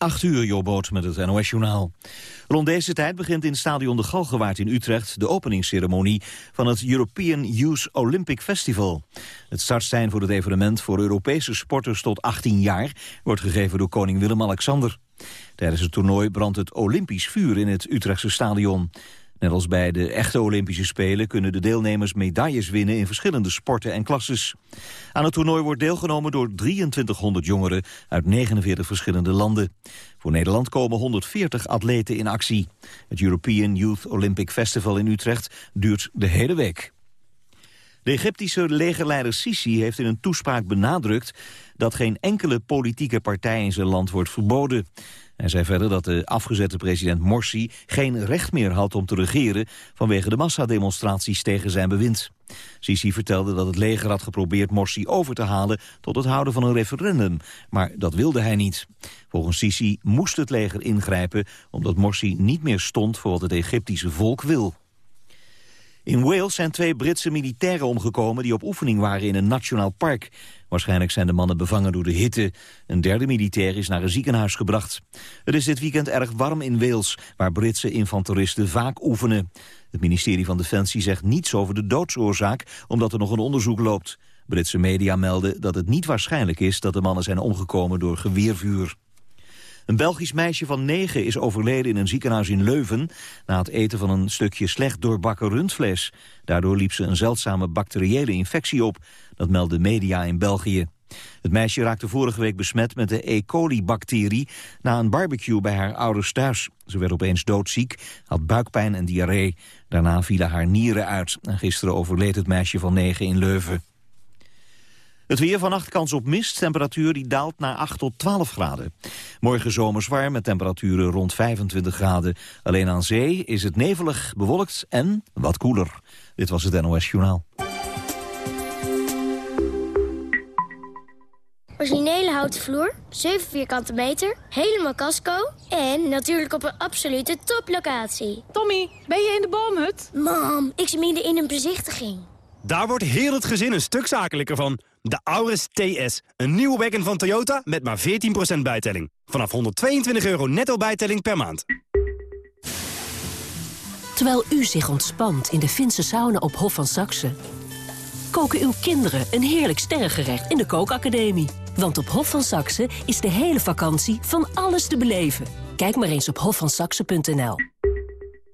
8 uur, Jobboot met het NOS-journaal. Rond deze tijd begint in stadion De Galgenwaard in Utrecht... de openingsceremonie van het European Youth Olympic Festival. Het startsein voor het evenement voor Europese sporters tot 18 jaar... wordt gegeven door koning Willem-Alexander. Tijdens het toernooi brandt het Olympisch vuur in het Utrechtse stadion. Net als bij de echte Olympische Spelen kunnen de deelnemers medailles winnen in verschillende sporten en klasses. Aan het toernooi wordt deelgenomen door 2300 jongeren uit 49 verschillende landen. Voor Nederland komen 140 atleten in actie. Het European Youth Olympic Festival in Utrecht duurt de hele week. De Egyptische legerleider Sisi heeft in een toespraak benadrukt dat geen enkele politieke partij in zijn land wordt verboden. Hij zei verder dat de afgezette president Morsi geen recht meer had om te regeren vanwege de massademonstraties tegen zijn bewind. Sisi vertelde dat het leger had geprobeerd Morsi over te halen tot het houden van een referendum, maar dat wilde hij niet. Volgens Sisi moest het leger ingrijpen omdat Morsi niet meer stond voor wat het Egyptische volk wil. In Wales zijn twee Britse militairen omgekomen die op oefening waren in een nationaal park. Waarschijnlijk zijn de mannen bevangen door de hitte. Een derde militair is naar een ziekenhuis gebracht. Het is dit weekend erg warm in Wales, waar Britse infanteristen vaak oefenen. Het ministerie van Defensie zegt niets over de doodsoorzaak, omdat er nog een onderzoek loopt. Britse media melden dat het niet waarschijnlijk is dat de mannen zijn omgekomen door geweervuur. Een Belgisch meisje van negen is overleden in een ziekenhuis in Leuven... na het eten van een stukje slecht doorbakken rundvlees. Daardoor liep ze een zeldzame bacteriële infectie op. Dat meldde media in België. Het meisje raakte vorige week besmet met de E. coli-bacterie... na een barbecue bij haar ouders thuis. Ze werd opeens doodziek, had buikpijn en diarree. Daarna vielen haar nieren uit. En gisteren overleed het meisje van negen in Leuven. Het weer vannacht kans op mist, temperatuur die daalt naar 8 tot 12 graden. Morgen zomers warm met temperaturen rond 25 graden. Alleen aan zee is het nevelig, bewolkt en wat koeler. Dit was het NOS Journaal. Originele houten vloer, 7 vierkante meter, helemaal casco... en natuurlijk op een absolute toplocatie. Tommy, ben je in de boomhut? Mam, ik zit midden in een bezichtiging. Daar wordt heel het gezin een stuk zakelijker van. De Auris TS, een nieuwe wagon van Toyota met maar 14% bijtelling. Vanaf 122 euro netto bijtelling per maand. Terwijl u zich ontspant in de Finse sauna op Hof van Saxe... koken uw kinderen een heerlijk sterrengerecht in de kookacademie. Want op Hof van Saxe is de hele vakantie van alles te beleven. Kijk maar eens op hofvansaxe.nl.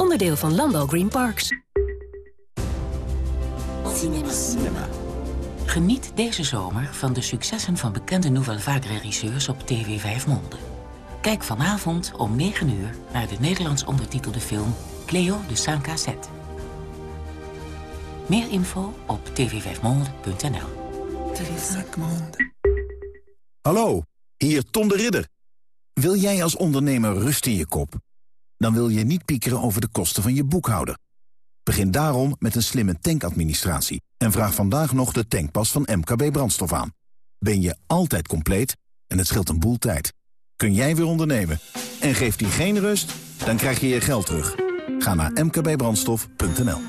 Onderdeel van Landal Green Parks. Cinema. Geniet deze zomer van de successen van bekende Nouvelle Vague regisseurs op TV 5 Monde. Kijk vanavond om 9 uur naar de Nederlands ondertitelde film Cleo de saint Cassette. Meer info op tv5monde.nl. Hallo, hier Tom de Ridder. Wil jij als ondernemer rust in je kop? Dan wil je niet piekeren over de kosten van je boekhouder. Begin daarom met een slimme tankadministratie en vraag vandaag nog de tankpas van MKB Brandstof aan. Ben je altijd compleet en het scheelt een boel tijd. Kun jij weer ondernemen en geeft die geen rust, dan krijg je je geld terug. Ga naar mkbbrandstof.nl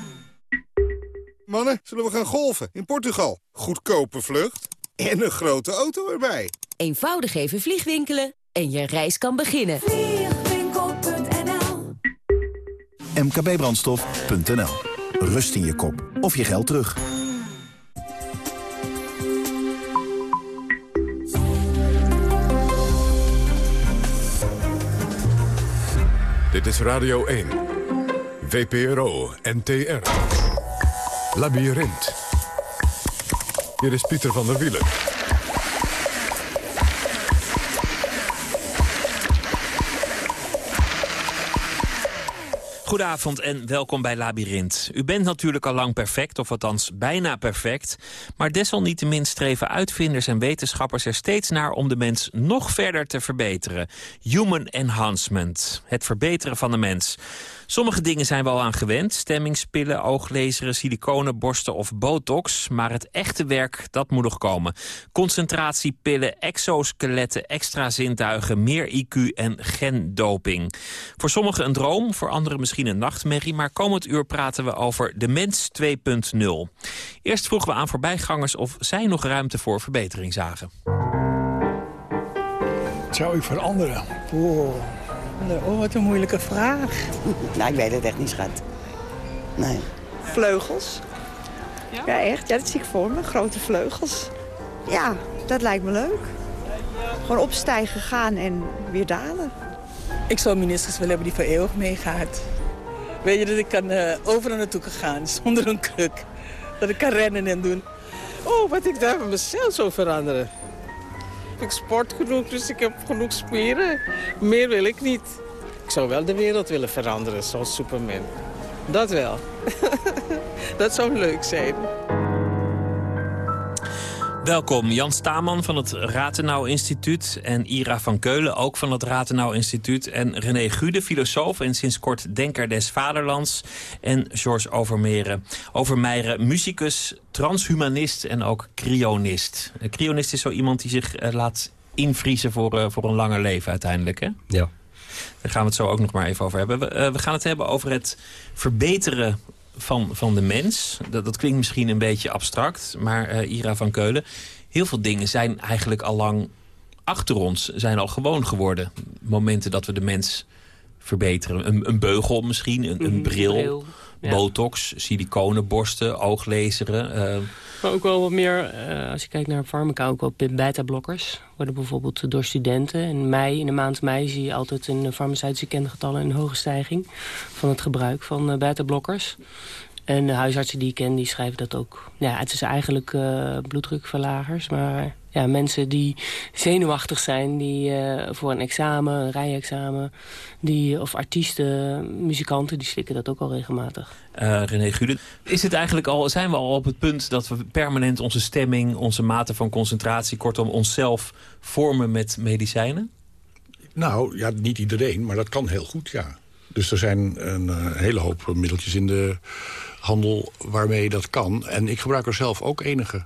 Mannen, zullen we gaan golfen in Portugal? Goedkope vlucht en een grote auto erbij. Eenvoudig even vliegwinkelen en je reis kan beginnen. mkbbrandstof.nl Rust in je kop of je geld terug. Dit is Radio 1. VPRO NTR. Labyrinth. Hier is Pieter van der Wielen. Goedenavond en welkom bij Labyrinth. U bent natuurlijk al lang perfect, of althans bijna perfect. Maar desalniettemin streven uitvinders en wetenschappers er steeds naar... om de mens nog verder te verbeteren. Human enhancement, het verbeteren van de mens. Sommige dingen zijn we al aan gewend. Stemmingspillen, ooglezeren, siliconen, borsten of botox. Maar het echte werk, dat moet nog komen. Concentratiepillen, exoskeletten, extra zintuigen, meer IQ en gendoping. Voor sommigen een droom, voor anderen misschien een nachtmerrie. Maar komend uur praten we over de mens 2.0. Eerst vroegen we aan voorbijgangers of zij nog ruimte voor verbetering zagen. Zou ik veranderen? Oh, wat een moeilijke vraag. nou, ik weet het echt niet, schat. Nee. Vleugels. Ja? ja, echt. Ja, dat zie ik voor me. Grote vleugels. Ja, dat lijkt me leuk. Gewoon opstijgen, gaan en weer dalen. Ik zou ministers willen hebben die voor eeuwig meegaat. Weet je, dat ik kan uh, overal naartoe kan gaan zonder een kruk. Dat ik kan rennen en doen. Oh, wat ik daar van mezelf zou veranderen. Ik sport genoeg, dus ik heb genoeg spieren. Meer wil ik niet. Ik zou wel de wereld willen veranderen, zoals Superman. Dat wel. dat zou leuk zijn. Welkom, Jan Staman van het Ratenau Instituut... en Ira van Keulen, ook van het Ratenau Instituut... en René Gude, filosoof en sinds kort denker des vaderlands... en George Overmeren, Overmeijeren, muzikus, transhumanist en ook cryonist. Een cryonist is zo iemand die zich uh, laat invriezen voor, uh, voor een langer leven uiteindelijk, hè? Ja. Daar gaan we het zo ook nog maar even over hebben. We, uh, we gaan het hebben over het verbeteren van, van de mens. Dat, dat klinkt misschien een beetje abstract, maar uh, Ira van Keulen... heel veel dingen zijn eigenlijk al lang achter ons, zijn al gewoon geworden. Momenten dat we de mens verbeteren. Een, een beugel misschien, een, een bril, bril ja. botox, siliconen, borsten, ooglezeren... Uh, maar ook wel wat meer, uh, als je kijkt naar farmaca, ook wel beta-blokkers. Worden bijvoorbeeld door studenten. In mei, in de maand mei zie je altijd in farmaceutische kengetallen een hoge stijging van het gebruik van uh, beta-blokkers. En de huisartsen die ik ken, die schrijven dat ook. Ja, het is eigenlijk uh, bloeddrukverlagers, maar ja, mensen die zenuwachtig zijn, die uh, voor een examen, een rijexamen, die, of artiesten, muzikanten, die slikken dat ook al regelmatig. Uh, René Gude, is het eigenlijk al, zijn we al op het punt dat we permanent onze stemming, onze mate van concentratie, kortom onszelf vormen met medicijnen? Nou, ja, niet iedereen, maar dat kan heel goed, ja. Dus er zijn een uh, hele hoop middeltjes in de handel waarmee dat kan. En ik gebruik er zelf ook enige.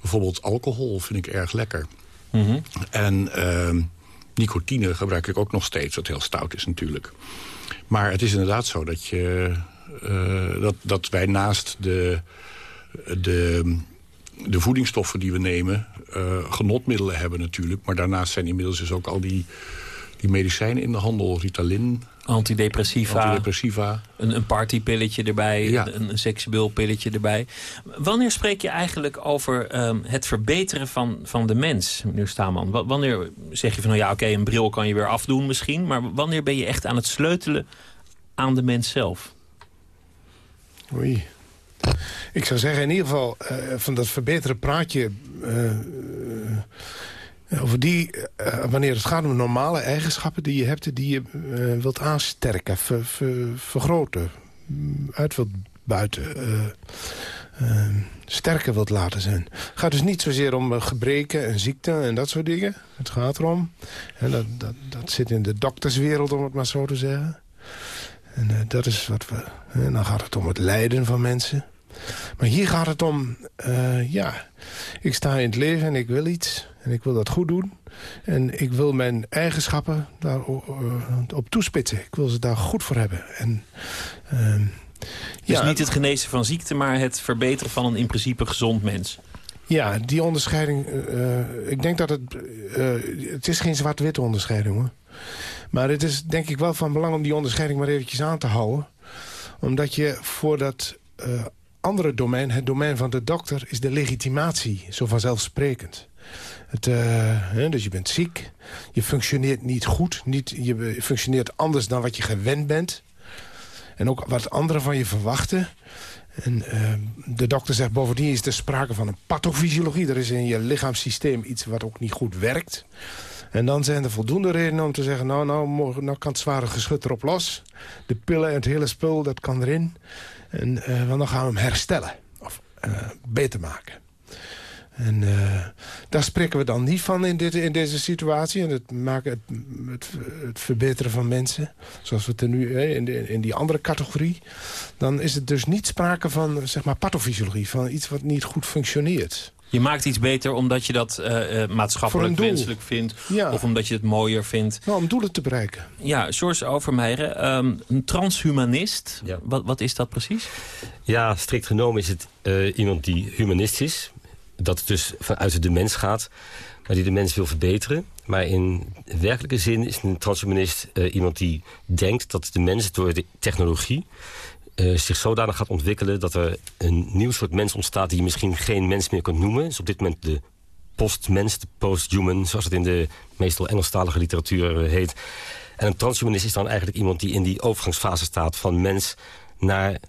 Bijvoorbeeld alcohol vind ik erg lekker. Mm -hmm. En uh, nicotine gebruik ik ook nog steeds, wat heel stout is natuurlijk. Maar het is inderdaad zo dat, je, uh, dat, dat wij naast de, de, de voedingsstoffen die we nemen... Uh, genotmiddelen hebben natuurlijk. Maar daarnaast zijn inmiddels dus ook al die, die medicijnen in de handel. Ritalin, Antidepressiva. Antidepressiva. Een, een partypilletje erbij, ja. een, een seksueel pilletje erbij. Wanneer spreek je eigenlijk over um, het verbeteren van, van de mens, meneer Staman? Wanneer zeg je van, nou ja, oké, okay, een bril kan je weer afdoen misschien... maar wanneer ben je echt aan het sleutelen aan de mens zelf? Oei. Ik zou zeggen, in ieder geval, uh, van dat verbeteren praatje... Uh, over die, uh, wanneer het gaat om normale eigenschappen die je hebt... die je wilt aansterken, ver, ver, vergroten, uit wilt buiten... Sterker wilt laten zijn. Het gaat dus niet zozeer om gebreken en ziekten en dat soort dingen. Het gaat erom, en dat, dat, dat zit in de dokterswereld om het maar zo te zeggen. En dat is wat we... En dan gaat het om het lijden van mensen... Maar hier gaat het om, ja, ik sta in het leven en ik wil iets. En ik wil dat goed doen. En ik wil mijn eigenschappen daarop uh, op toespitsen. Ik wil ze daar goed voor hebben. En, uh, dus ja, niet het genezen van ziekte, maar het verbeteren van een in principe gezond mens. Ja, die onderscheiding, uh, ik denk dat het, het is geen zwart-witte onderscheiding hoor. Maar het is denk ik wel van belang om die onderscheiding maar eventjes aan te houden. Omdat je voor dat andere domein, het domein van de dokter, is de legitimatie, zo vanzelfsprekend. Het, uh, dus je bent ziek, je functioneert niet goed, niet, je functioneert anders dan wat je gewend bent. En ook wat anderen van je verwachten. En uh, de dokter zegt bovendien is er sprake van een pathofysiologie. Er is in je lichaamssysteem iets wat ook niet goed werkt. En dan zijn er voldoende redenen om te zeggen... nou, nou, nou kan het zware geschut erop los. De pillen en het hele spul, dat kan erin. En, uh, want dan gaan we hem herstellen. Of uh, beter maken. En uh, daar spreken we dan niet van in, dit, in deze situatie. En het, maken, het, het, verbeteren van mensen, zoals we het er nu in, in die andere categorie... dan is het dus niet sprake van zeg maar, pathofysiologie, van iets wat niet goed functioneert. Je maakt iets beter omdat je dat uh, uh, maatschappelijk wenselijk vindt. Ja. Of omdat je het mooier vindt. Nou, om doelen te bereiken. Ja, George Overmeijer, um, een transhumanist. Ja. Wat, wat is dat precies? Ja, strikt genomen is het uh, iemand die humanist is. Dat het dus vanuit de mens gaat. Maar die de mens wil verbeteren. Maar in werkelijke zin is een transhumanist iemand die denkt dat de mens door de technologie uh, zich zodanig gaat ontwikkelen... dat er een nieuw soort mens ontstaat die je misschien geen mens meer kunt noemen. Dus op dit moment de postmens, de posthuman... zoals het in de meestal Engelstalige literatuur uh, heet. En een transhumanist is dan eigenlijk iemand die in die overgangsfase staat... van mens naar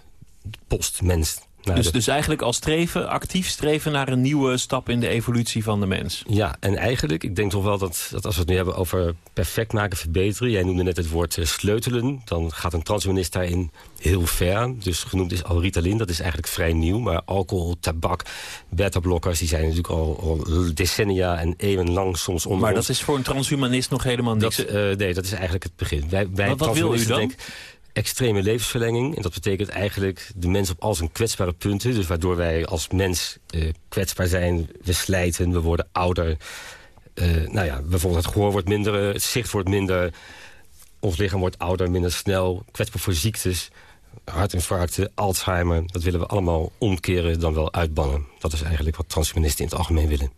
postmens. Dus, dus eigenlijk als streven, actief streven naar een nieuwe stap in de evolutie van de mens. Ja, en eigenlijk, ik denk toch wel dat, dat als we het nu hebben over perfect maken, verbeteren. Jij noemde net het woord uh, sleutelen. Dan gaat een transhumanist daarin heel ver. Dus genoemd is al Ritalin, dat is eigenlijk vrij nieuw. Maar alcohol, tabak, beta-blokkers, die zijn natuurlijk al, al, decennia en eeuwenlang soms onder Maar dat is voor een transhumanist nog helemaal niks? Dat, uh, nee, dat is eigenlijk het begin. Wij, wij wat, wil u dan? Extreme levensverlenging. En dat betekent eigenlijk de mens op al zijn kwetsbare punten. Dus waardoor wij als mens uh, kwetsbaar zijn. We slijten, we worden ouder. Uh, nou ja, bijvoorbeeld het gehoor wordt minder, het zicht wordt minder. Ons lichaam wordt ouder, minder snel. Kwetsbaar voor ziektes, hartinfarcten, Alzheimer. Dat willen we allemaal omkeren dan wel uitbannen. Dat is eigenlijk wat transhumanisten in het algemeen willen.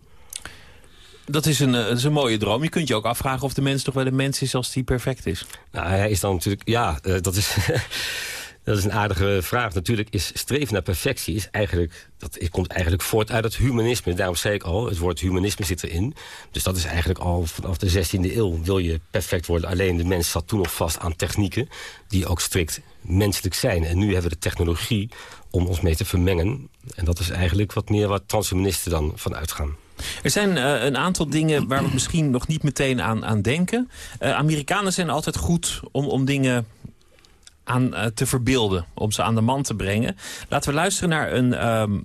Dat is, een, is een mooie droom. Je kunt je ook afvragen of de mens toch wel een mens is als die perfect is. Nou, hij is dan natuurlijk... Ja, uh, dat is... Dat is een aardige vraag. Natuurlijk is streven naar perfectie is eigenlijk, dat komt eigenlijk voort uit het humanisme. Daarom zei ik al, het woord humanisme zit erin. Dus dat is eigenlijk al vanaf de 16e eeuw wil je perfect worden. Alleen de mens zat toen nog vast aan technieken die ook strikt menselijk zijn. En nu hebben we de technologie om ons mee te vermengen. En dat is eigenlijk wat meer wat transhumanisten dan van uitgaan. Er zijn uh, een aantal dingen waar we misschien nog niet meteen aan, aan denken. Uh, Amerikanen zijn altijd goed om, om dingen aan uh, te verbeelden. Om ze aan de man te brengen. Laten we luisteren naar een um,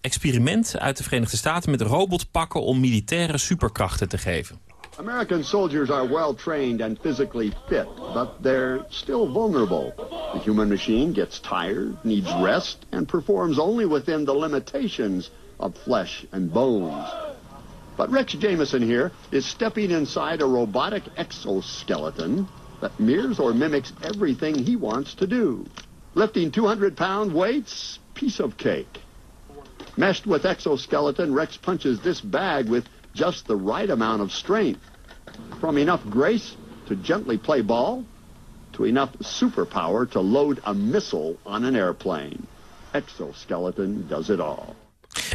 experiment uit de Verenigde Staten... met robotpakken om militaire superkrachten te geven. American soldiers are well trained and physically fit, but they're still vulnerable. The human machine gets tired, needs rest, and performs only within the limitations of flesh and bones. But Rex Jameson here is stepping inside a robotic exoskeleton that mirrors or mimics everything he wants to do. Lifting 200 pound weights, piece of cake. Meshed with exoskeleton, Rex punches this bag with just the right amount of strength. From enough grace to gently play ball, to enough superpower to load a missile on an airplane. Exoskeleton does it all.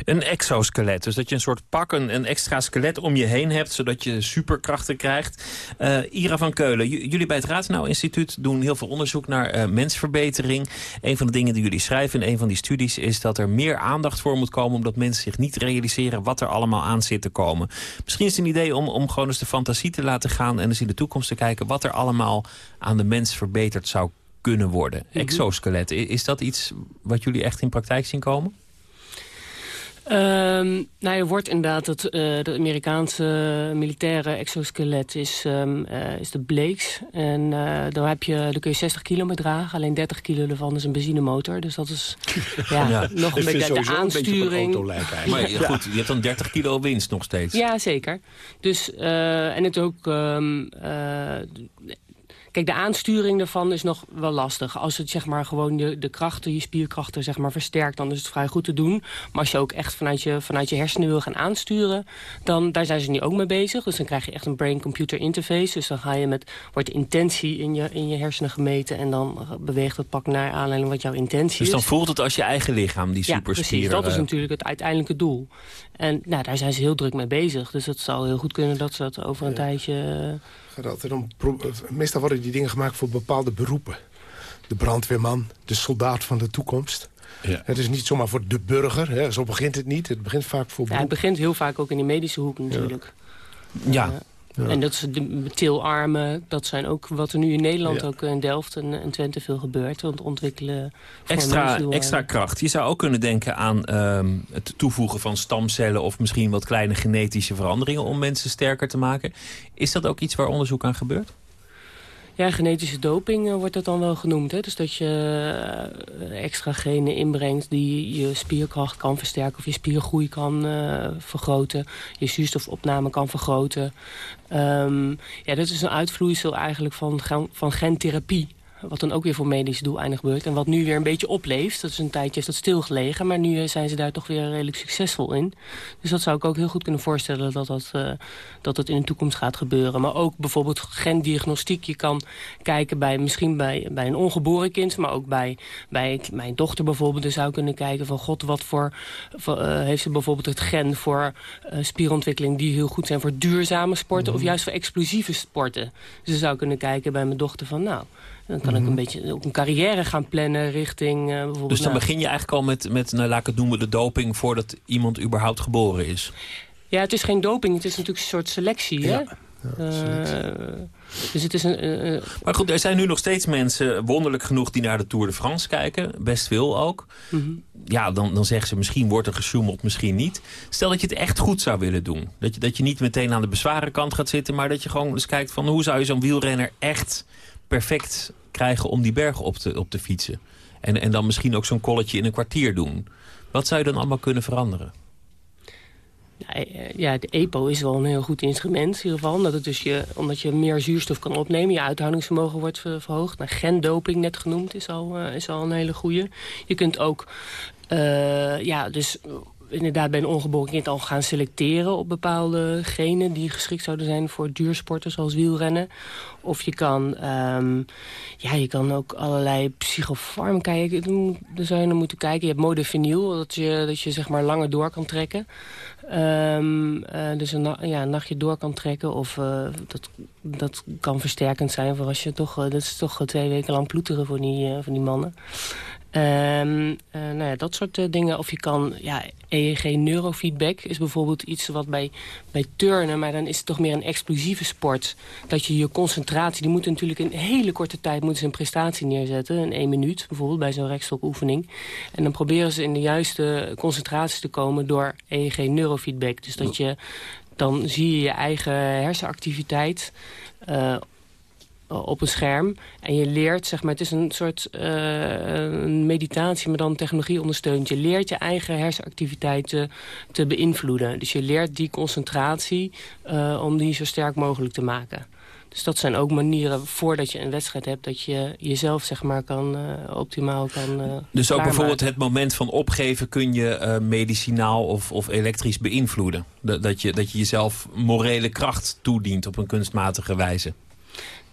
Een exoskelet, dus dat je een soort pak, een, een, extra skelet om je heen hebt... zodat je superkrachten krijgt. Uh, Ira van Keulen, jullie bij het Ratenau Instituut doen heel veel onderzoek naar uh, mensverbetering. Een van de dingen die jullie schrijven in een van die studies... is dat er meer aandacht voor moet komen... omdat mensen zich niet realiseren wat er allemaal aan zit te komen. Misschien is het een idee om, om gewoon eens de fantasie te laten gaan... en eens in de toekomst te kijken wat er allemaal aan de mens verbeterd zou kunnen worden. Exoskelet, is dat iets wat jullie echt in praktijk zien komen? Um, nou, je wordt inderdaad het uh, de Amerikaanse militaire exoskelet is, um, uh, is de Blakes. En uh, daar, heb je, daar kun je 60 kilo mee dragen. Alleen 30 kilo ervan is een benzinemotor. Dus dat is ja, ja. nog een beetje de aansturing. Een maar ja. goed, je hebt dan 30 kilo winst nog steeds. Ja, zeker. Dus, en het ook... Um, Kijk, de aansturing daarvan is nog wel lastig. Als het zeg maar gewoon de, de krachten, je spierkrachten zeg maar versterkt... dan is het vrij goed te doen. Maar als je ook echt vanuit je, vanuit je hersenen wil gaan aansturen... dan daar zijn ze nu ook mee bezig. Dus dan krijg je echt een brain-computer interface. Dus dan ga je met, wordt de intentie in je, in je hersenen gemeten... en dan beweegt het pak naar aanleiding wat jouw intentie is. Dus dan voelt het als je eigen lichaam, die superspieren... Ja, precies. Dat is natuurlijk het uiteindelijke doel. En nou, daar zijn ze heel druk mee bezig. Dus het zou heel goed kunnen dat ze dat over een ja. tijdje... om, meestal worden die dingen gemaakt voor bepaalde beroepen. De brandweerman, de soldaat van de toekomst. Ja. Het is niet zomaar voor de burger, hè. zo begint het niet. Het begint vaak voor ja, Het begint heel vaak ook in die medische hoek natuurlijk. Ja. ja. En dat is de tilarmen, dat zijn ook wat er nu in Nederland ook in Delft en, en Twente veel gebeurt. Want ontwikkelen extra, extra kracht. Je zou ook kunnen denken aan ehm, het toevoegen van stamcellen of misschien wat kleine genetische veranderingen om mensen sterker te maken. Is dat ook iets waar onderzoek aan gebeurt? Ja, genetische doping eh, wordt dat dan wel genoemd. Hè? Dus dat je uh, extra genen inbrengt die je spierkracht kan versterken... of je spiergroei kan uh, vergroten, je zuurstofopname kan vergroten. Um, ja, dat is een uitvloeisel eigenlijk van, van gentherapie. Wat dan ook weer voor medische doeleinden gebeurt. En wat nu weer een beetje opleeft. Dat is een tijdje is dat stilgelegen. Maar nu eh, zijn ze daar toch weer redelijk succesvol in. Dus dat zou ik ook heel goed kunnen voorstellen dat dat, uh, dat, dat in de toekomst gaat gebeuren. Maar ook bijvoorbeeld gendiagnostiek. Je kan kijken bij misschien bij, bij een ongeboren kind. Maar ook bij, bij mijn dochter bijvoorbeeld. Dus zou kunnen kijken van god wat voor... voor uh, heeft ze bijvoorbeeld het gen voor spierontwikkeling die heel goed zijn voor duurzame sporten. Of juist voor explosieve sporten. Dus je zou kunnen kijken bij mijn dochter van nou... Dan kan ik Mhm. een beetje ook een carrière gaan plannen richting uh, bijvoorbeeld... Dus dan nou, begin je eigenlijk al met, met nou, laat ik het noemen, de doping... voordat iemand überhaupt geboren is. Ja, het is geen doping. Het is natuurlijk een soort selectie, hè? Uh, dus het is een... Uh, maar goed, er zijn nu nog steeds mensen, wonderlijk genoeg... die naar de Tour de France kijken. Best veel ook. Mm -hmm. Ja, dan, dan zeggen ze misschien wordt er gesjoemeld, misschien niet. Stel dat je het echt goed zou willen doen. Dat je, dat je niet meteen aan de bezwarenkant gaat zitten... maar dat je gewoon eens kijkt van hoe zou je zo'n wielrenner echt perfect krijgen om die berg op te, op te fietsen. En, en dan misschien ook zo'n kolletje in een kwartier doen. Wat zou je dan allemaal kunnen veranderen? Ja, de EPO is wel een heel goed instrument in ieder geval. Omdat, het dus je, omdat je meer zuurstof kan opnemen. Je uithoudingsvermogen wordt verhoogd. Nou, gendoping net genoemd is al, uh, is al een hele goede. Je kunt ook... Uh, ja, dus inderdaad bij een ongeboren kind al gaan selecteren op bepaalde genen die geschikt zouden zijn voor duursporten zoals wielrennen. Of je kan, um, ja, je kan ook allerlei psychofarmaca, daar zou je naar moeten kijken. Je hebt modafinil, dat je, dat je zeg maar langer door kan trekken. Um, uh, dus een, ja, een nachtje door kan trekken. Of uh, dat, dat kan versterkend zijn voor als je toch, uh, dat is toch twee weken lang ploeteren voor die, voor die mannen. Um, nou ja, dat soort uh, dingen. Of je kan, ja, EEG-neurofeedback is bijvoorbeeld iets wat bij, bij turnen... maar dan is het toch meer een explosieve sport. Dat je je concentratie, die moet natuurlijk in een hele korte tijd... moeten ze een prestatie neerzetten, in één minuut bijvoorbeeld... bij zo'n rekstokoefening. En dan proberen ze in de juiste concentratie te komen door EEG-neurofeedback. Dus dat je, dan zie je je eigen hersenactiviteit... Uh, op een scherm. En je leert, zeg maar, het is een soort uh, een meditatie, maar dan technologie ondersteunt. Je leert je eigen hersenactiviteit te, te beïnvloeden. Dus je leert die concentratie uh, om die zo sterk mogelijk te maken. Dus dat zijn ook manieren voordat je een wedstrijd hebt... dat je jezelf zeg maar, kan, uh, optimaal kan uh, Dus ook bijvoorbeeld het moment van opgeven... kun je uh, medicinaal of, of elektrisch beïnvloeden? Dat, dat, je, dat je jezelf morele kracht toedient op een kunstmatige wijze?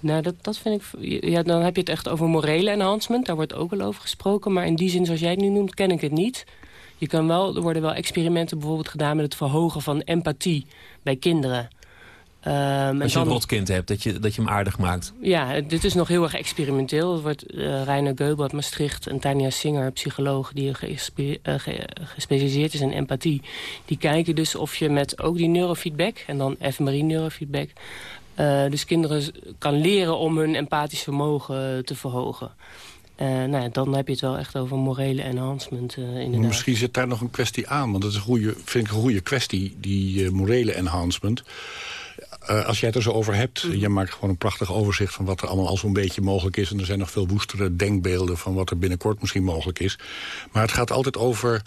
Nou, dat, dat vind ik... Ja, dan heb je het echt over morele enhancement. Daar wordt ook wel over gesproken. Maar in die zin, zoals jij het nu noemt, ken ik het niet. Je kan wel, er worden wel experimenten bijvoorbeeld gedaan... met het verhogen van empathie bij kinderen. Um, Als je dan, een rotkind hebt, dat je, dat je hem aardig maakt. Ja, dit is nog heel erg experimenteel. Het wordt uh, Reiner Geubel uit Maastricht en Tanja Singer, psycholoog... die gespe uh, ge gespecialiseerd is in empathie... die kijken dus of je met ook die neurofeedback... en dan fMRI-neurofeedback... Uh, dus kinderen kan leren om hun empathisch vermogen te verhogen. Uh, nou ja, dan heb je het wel echt over morele enhancement uh, inderdaad. Misschien zit daar nog een kwestie aan. Want dat is een goede, vind ik een goede kwestie, die uh, morele enhancement. als jij het er zo over hebt, mm. je maakt gewoon een prachtig overzicht... van wat er allemaal al zo'n beetje mogelijk is. En er zijn nog veel woestere denkbeelden van wat er binnenkort misschien mogelijk is. Maar het gaat altijd over...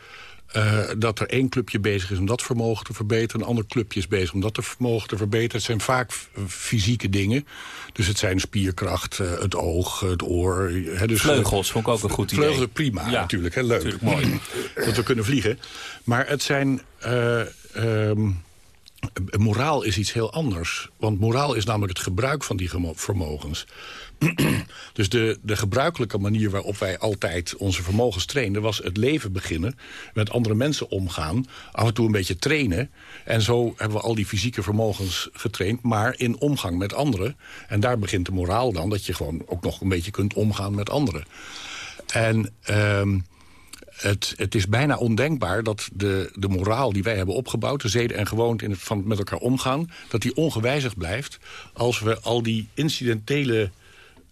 Uh, dat er één clubje bezig is om dat vermogen te verbeteren... een ander clubje is bezig om dat vermogen te verbeteren. Het zijn vaak fysieke dingen. Dus het zijn spierkracht, uh, het oog, het oor. Hè, dus, vleugels vond ik ook een goed idee. Vleugels, prima, ja, natuurlijk. Hè, leuk. Natuurlijk mooi. dat we kunnen vliegen. Maar het zijn... Uh, um, moraal is iets heel anders. Want moraal is namelijk het gebruik van die vermogens. dus de, de gebruikelijke manier waarop wij altijd onze vermogens trainden... was het leven beginnen, met andere mensen omgaan... af en toe een beetje trainen. En zo hebben we al die fysieke vermogens getraind... maar in omgang met anderen. En daar begint de moraal dan... dat je gewoon ook nog een beetje kunt omgaan met anderen. En... Um, het, het is bijna ondenkbaar dat de, de moraal die wij hebben opgebouwd... de zeden en gewoonten in het, van met elkaar omgaan... dat die ongewijzigd blijft als we al die incidentele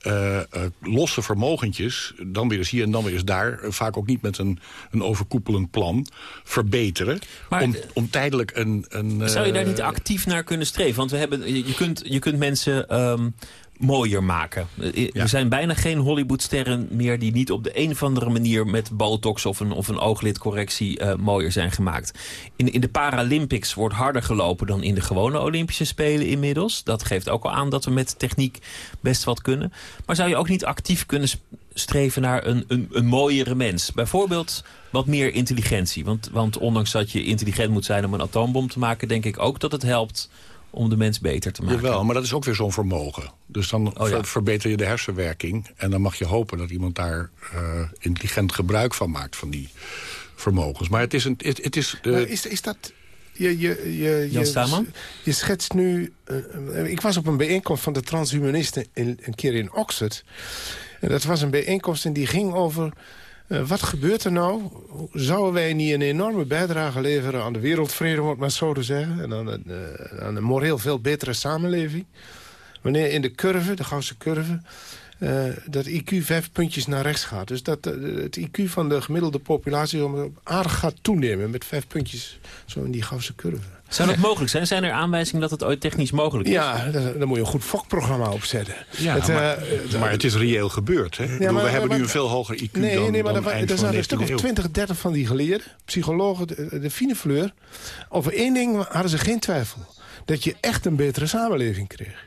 uh, uh, losse vermogentjes, dan weer eens hier en dan weer eens daar... Uh, vaak ook niet met een, een overkoepelend plan, verbeteren. Maar, om, om tijdelijk een... een zou je daar niet actief naar kunnen streven? Want we hebben, je, kunt, je kunt mensen... Um, mooier maken. Ja. Er zijn bijna geen Hollywoodsterren meer... die niet op de een of andere manier met botox of een, of een ooglidcorrectie uh, mooier zijn gemaakt. In, in de Paralympics wordt harder gelopen dan in de gewone Olympische Spelen inmiddels. Dat geeft ook al aan dat we met techniek best wat kunnen. Maar zou je ook niet actief kunnen streven naar een, een, een mooiere mens? Bijvoorbeeld wat meer intelligentie. Want, want ondanks dat je intelligent moet zijn om een atoombom te maken... denk ik ook dat het helpt om de mens beter te maken. Jawel, maar dat is ook weer zo'n vermogen. Dus dan oh, ja. verbeter je de hersenwerking. En dan mag je hopen dat iemand daar uh, intelligent gebruik van maakt... van die vermogens. Maar het is... Een, het, het is, uh... is, is dat... Je, je, je, Jan Staman? Je schetst nu... Uh, ik was op een bijeenkomst van de transhumanisten in, een keer in Oxford. En dat was een bijeenkomst en die ging over... Uh, wat gebeurt er nou? Zouden wij niet een enorme bijdrage leveren aan de wereldvrede, het maar zo te zeggen? En aan een, uh, aan een moreel veel betere samenleving? Wanneer in de curve, de Gauwse curve, uh, dat IQ vijf puntjes naar rechts gaat. Dus dat het IQ van de gemiddelde populatie aardig gaat toenemen met vijf puntjes zo in die Gauwse curve. Zou dat mogelijk zijn? Zijn er aanwijzingen dat het ooit technisch mogelijk is? Ja, daar moet je een goed fokprogramma opzetten. Ja, het, maar, uh, maar, het is reëel gebeurd. Hè? Ja, bedoel, maar, we hebben maar, nu een veel hoger IQ nee, dan, nee, maar dan er, eind er zijn een stuk of 20, 30 van die geleerden, psychologen, de, de fine fleur. Over één ding hadden ze geen twijfel. Dat je echt een betere samenleving kreeg.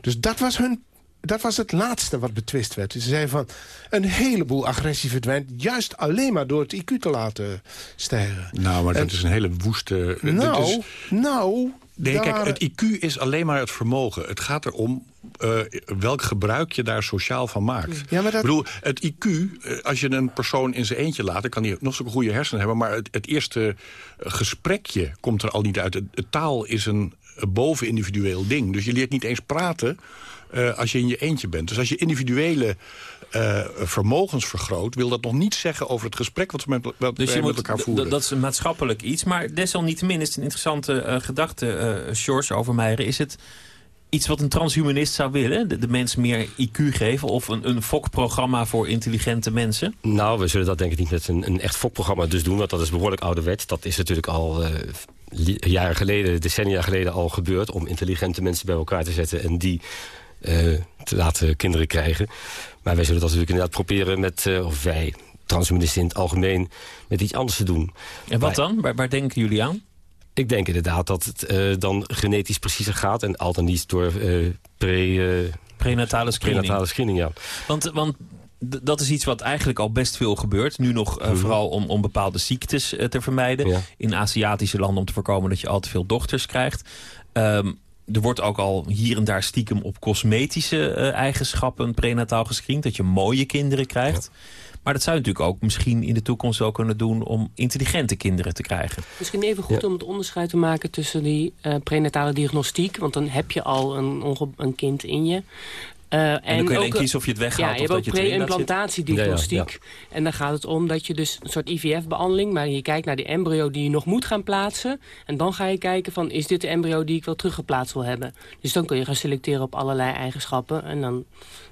Dus dat was hun dat was het laatste wat betwist werd. Ze zeiden van, een heleboel agressie verdwijnt... juist alleen maar door het IQ te laten stijgen. Nou, maar en, dat is een hele woeste... Nou, is, nou... Nee, daar... kijk, het IQ is alleen maar het vermogen. Het gaat erom uh, welk gebruik je daar sociaal van maakt. Ja, maar dat... Ik bedoel, het IQ, uh, als je een persoon in zijn eentje laat... dan kan hij nog zo'n goede hersenen hebben... maar het, het eerste gesprekje komt er al niet uit. Het, het taal is een bovenindividueel ding. Dus je leert niet eens praten... Uh, als je in je eentje bent. Dus als je individuele uh, vermogens vergroot... wil dat nog niet zeggen over het gesprek wat we met, wat dus je met moet, elkaar voeren. Dat is een maatschappelijk iets. Maar desalniettemin is het een interessante uh, gedachte, uh, George Overmeijer. Is het iets wat een transhumanist zou willen? De, de mens meer IQ geven? Of een, een fokprogramma voor intelligente mensen? Nou, we zullen dat denk ik niet met een, een echt fokprogramma dus doen. Want dat is behoorlijk ouderwets. Dat is natuurlijk al jaren geleden, decennia geleden al gebeurd... om intelligente mensen bij elkaar te zetten en die... Uh, te laten kinderen krijgen. Maar wij zullen dat natuurlijk inderdaad proberen met, uh, of wij, transhumanisten in het algemeen, met iets anders te doen. En wat dan? Waar, waar, denken jullie aan? Ik denk inderdaad dat het uh, dan genetisch preciezer gaat en al dan niet door pre, prenatale screening. Prenatale screening, ja. Want, want dat is iets wat eigenlijk al best veel gebeurt. Nu nog uh, -hmm. vooral om, om bepaalde ziektes uh, te vermijden. Ja. In Aziatische landen om te voorkomen dat je al te veel dochters krijgt. Um, er wordt ook al hier en daar stiekem op cosmetische uh, eigenschappen prenataal gescreend. Dat je mooie kinderen krijgt. Ja. Maar dat zou je natuurlijk ook misschien in de toekomst wel kunnen doen... om intelligente kinderen te krijgen. Misschien even goed ja. om het onderscheid te maken tussen die uh, prenatale diagnostiek. Want dan heb je al een, een kind in je. Uh, en, en dan kun je ook, kiezen of je het weghaalt ja, je of dat je het pre-implantatiediagnostiek. Ja, ja, ja. En dan gaat het om dat je dus een soort IVF-behandeling... maar je kijkt naar die embryo die je nog moet gaan plaatsen... en dan ga je kijken van, is dit de embryo die ik wel teruggeplaatst wil hebben? Dus dan kun je gaan selecteren op allerlei eigenschappen... en dan,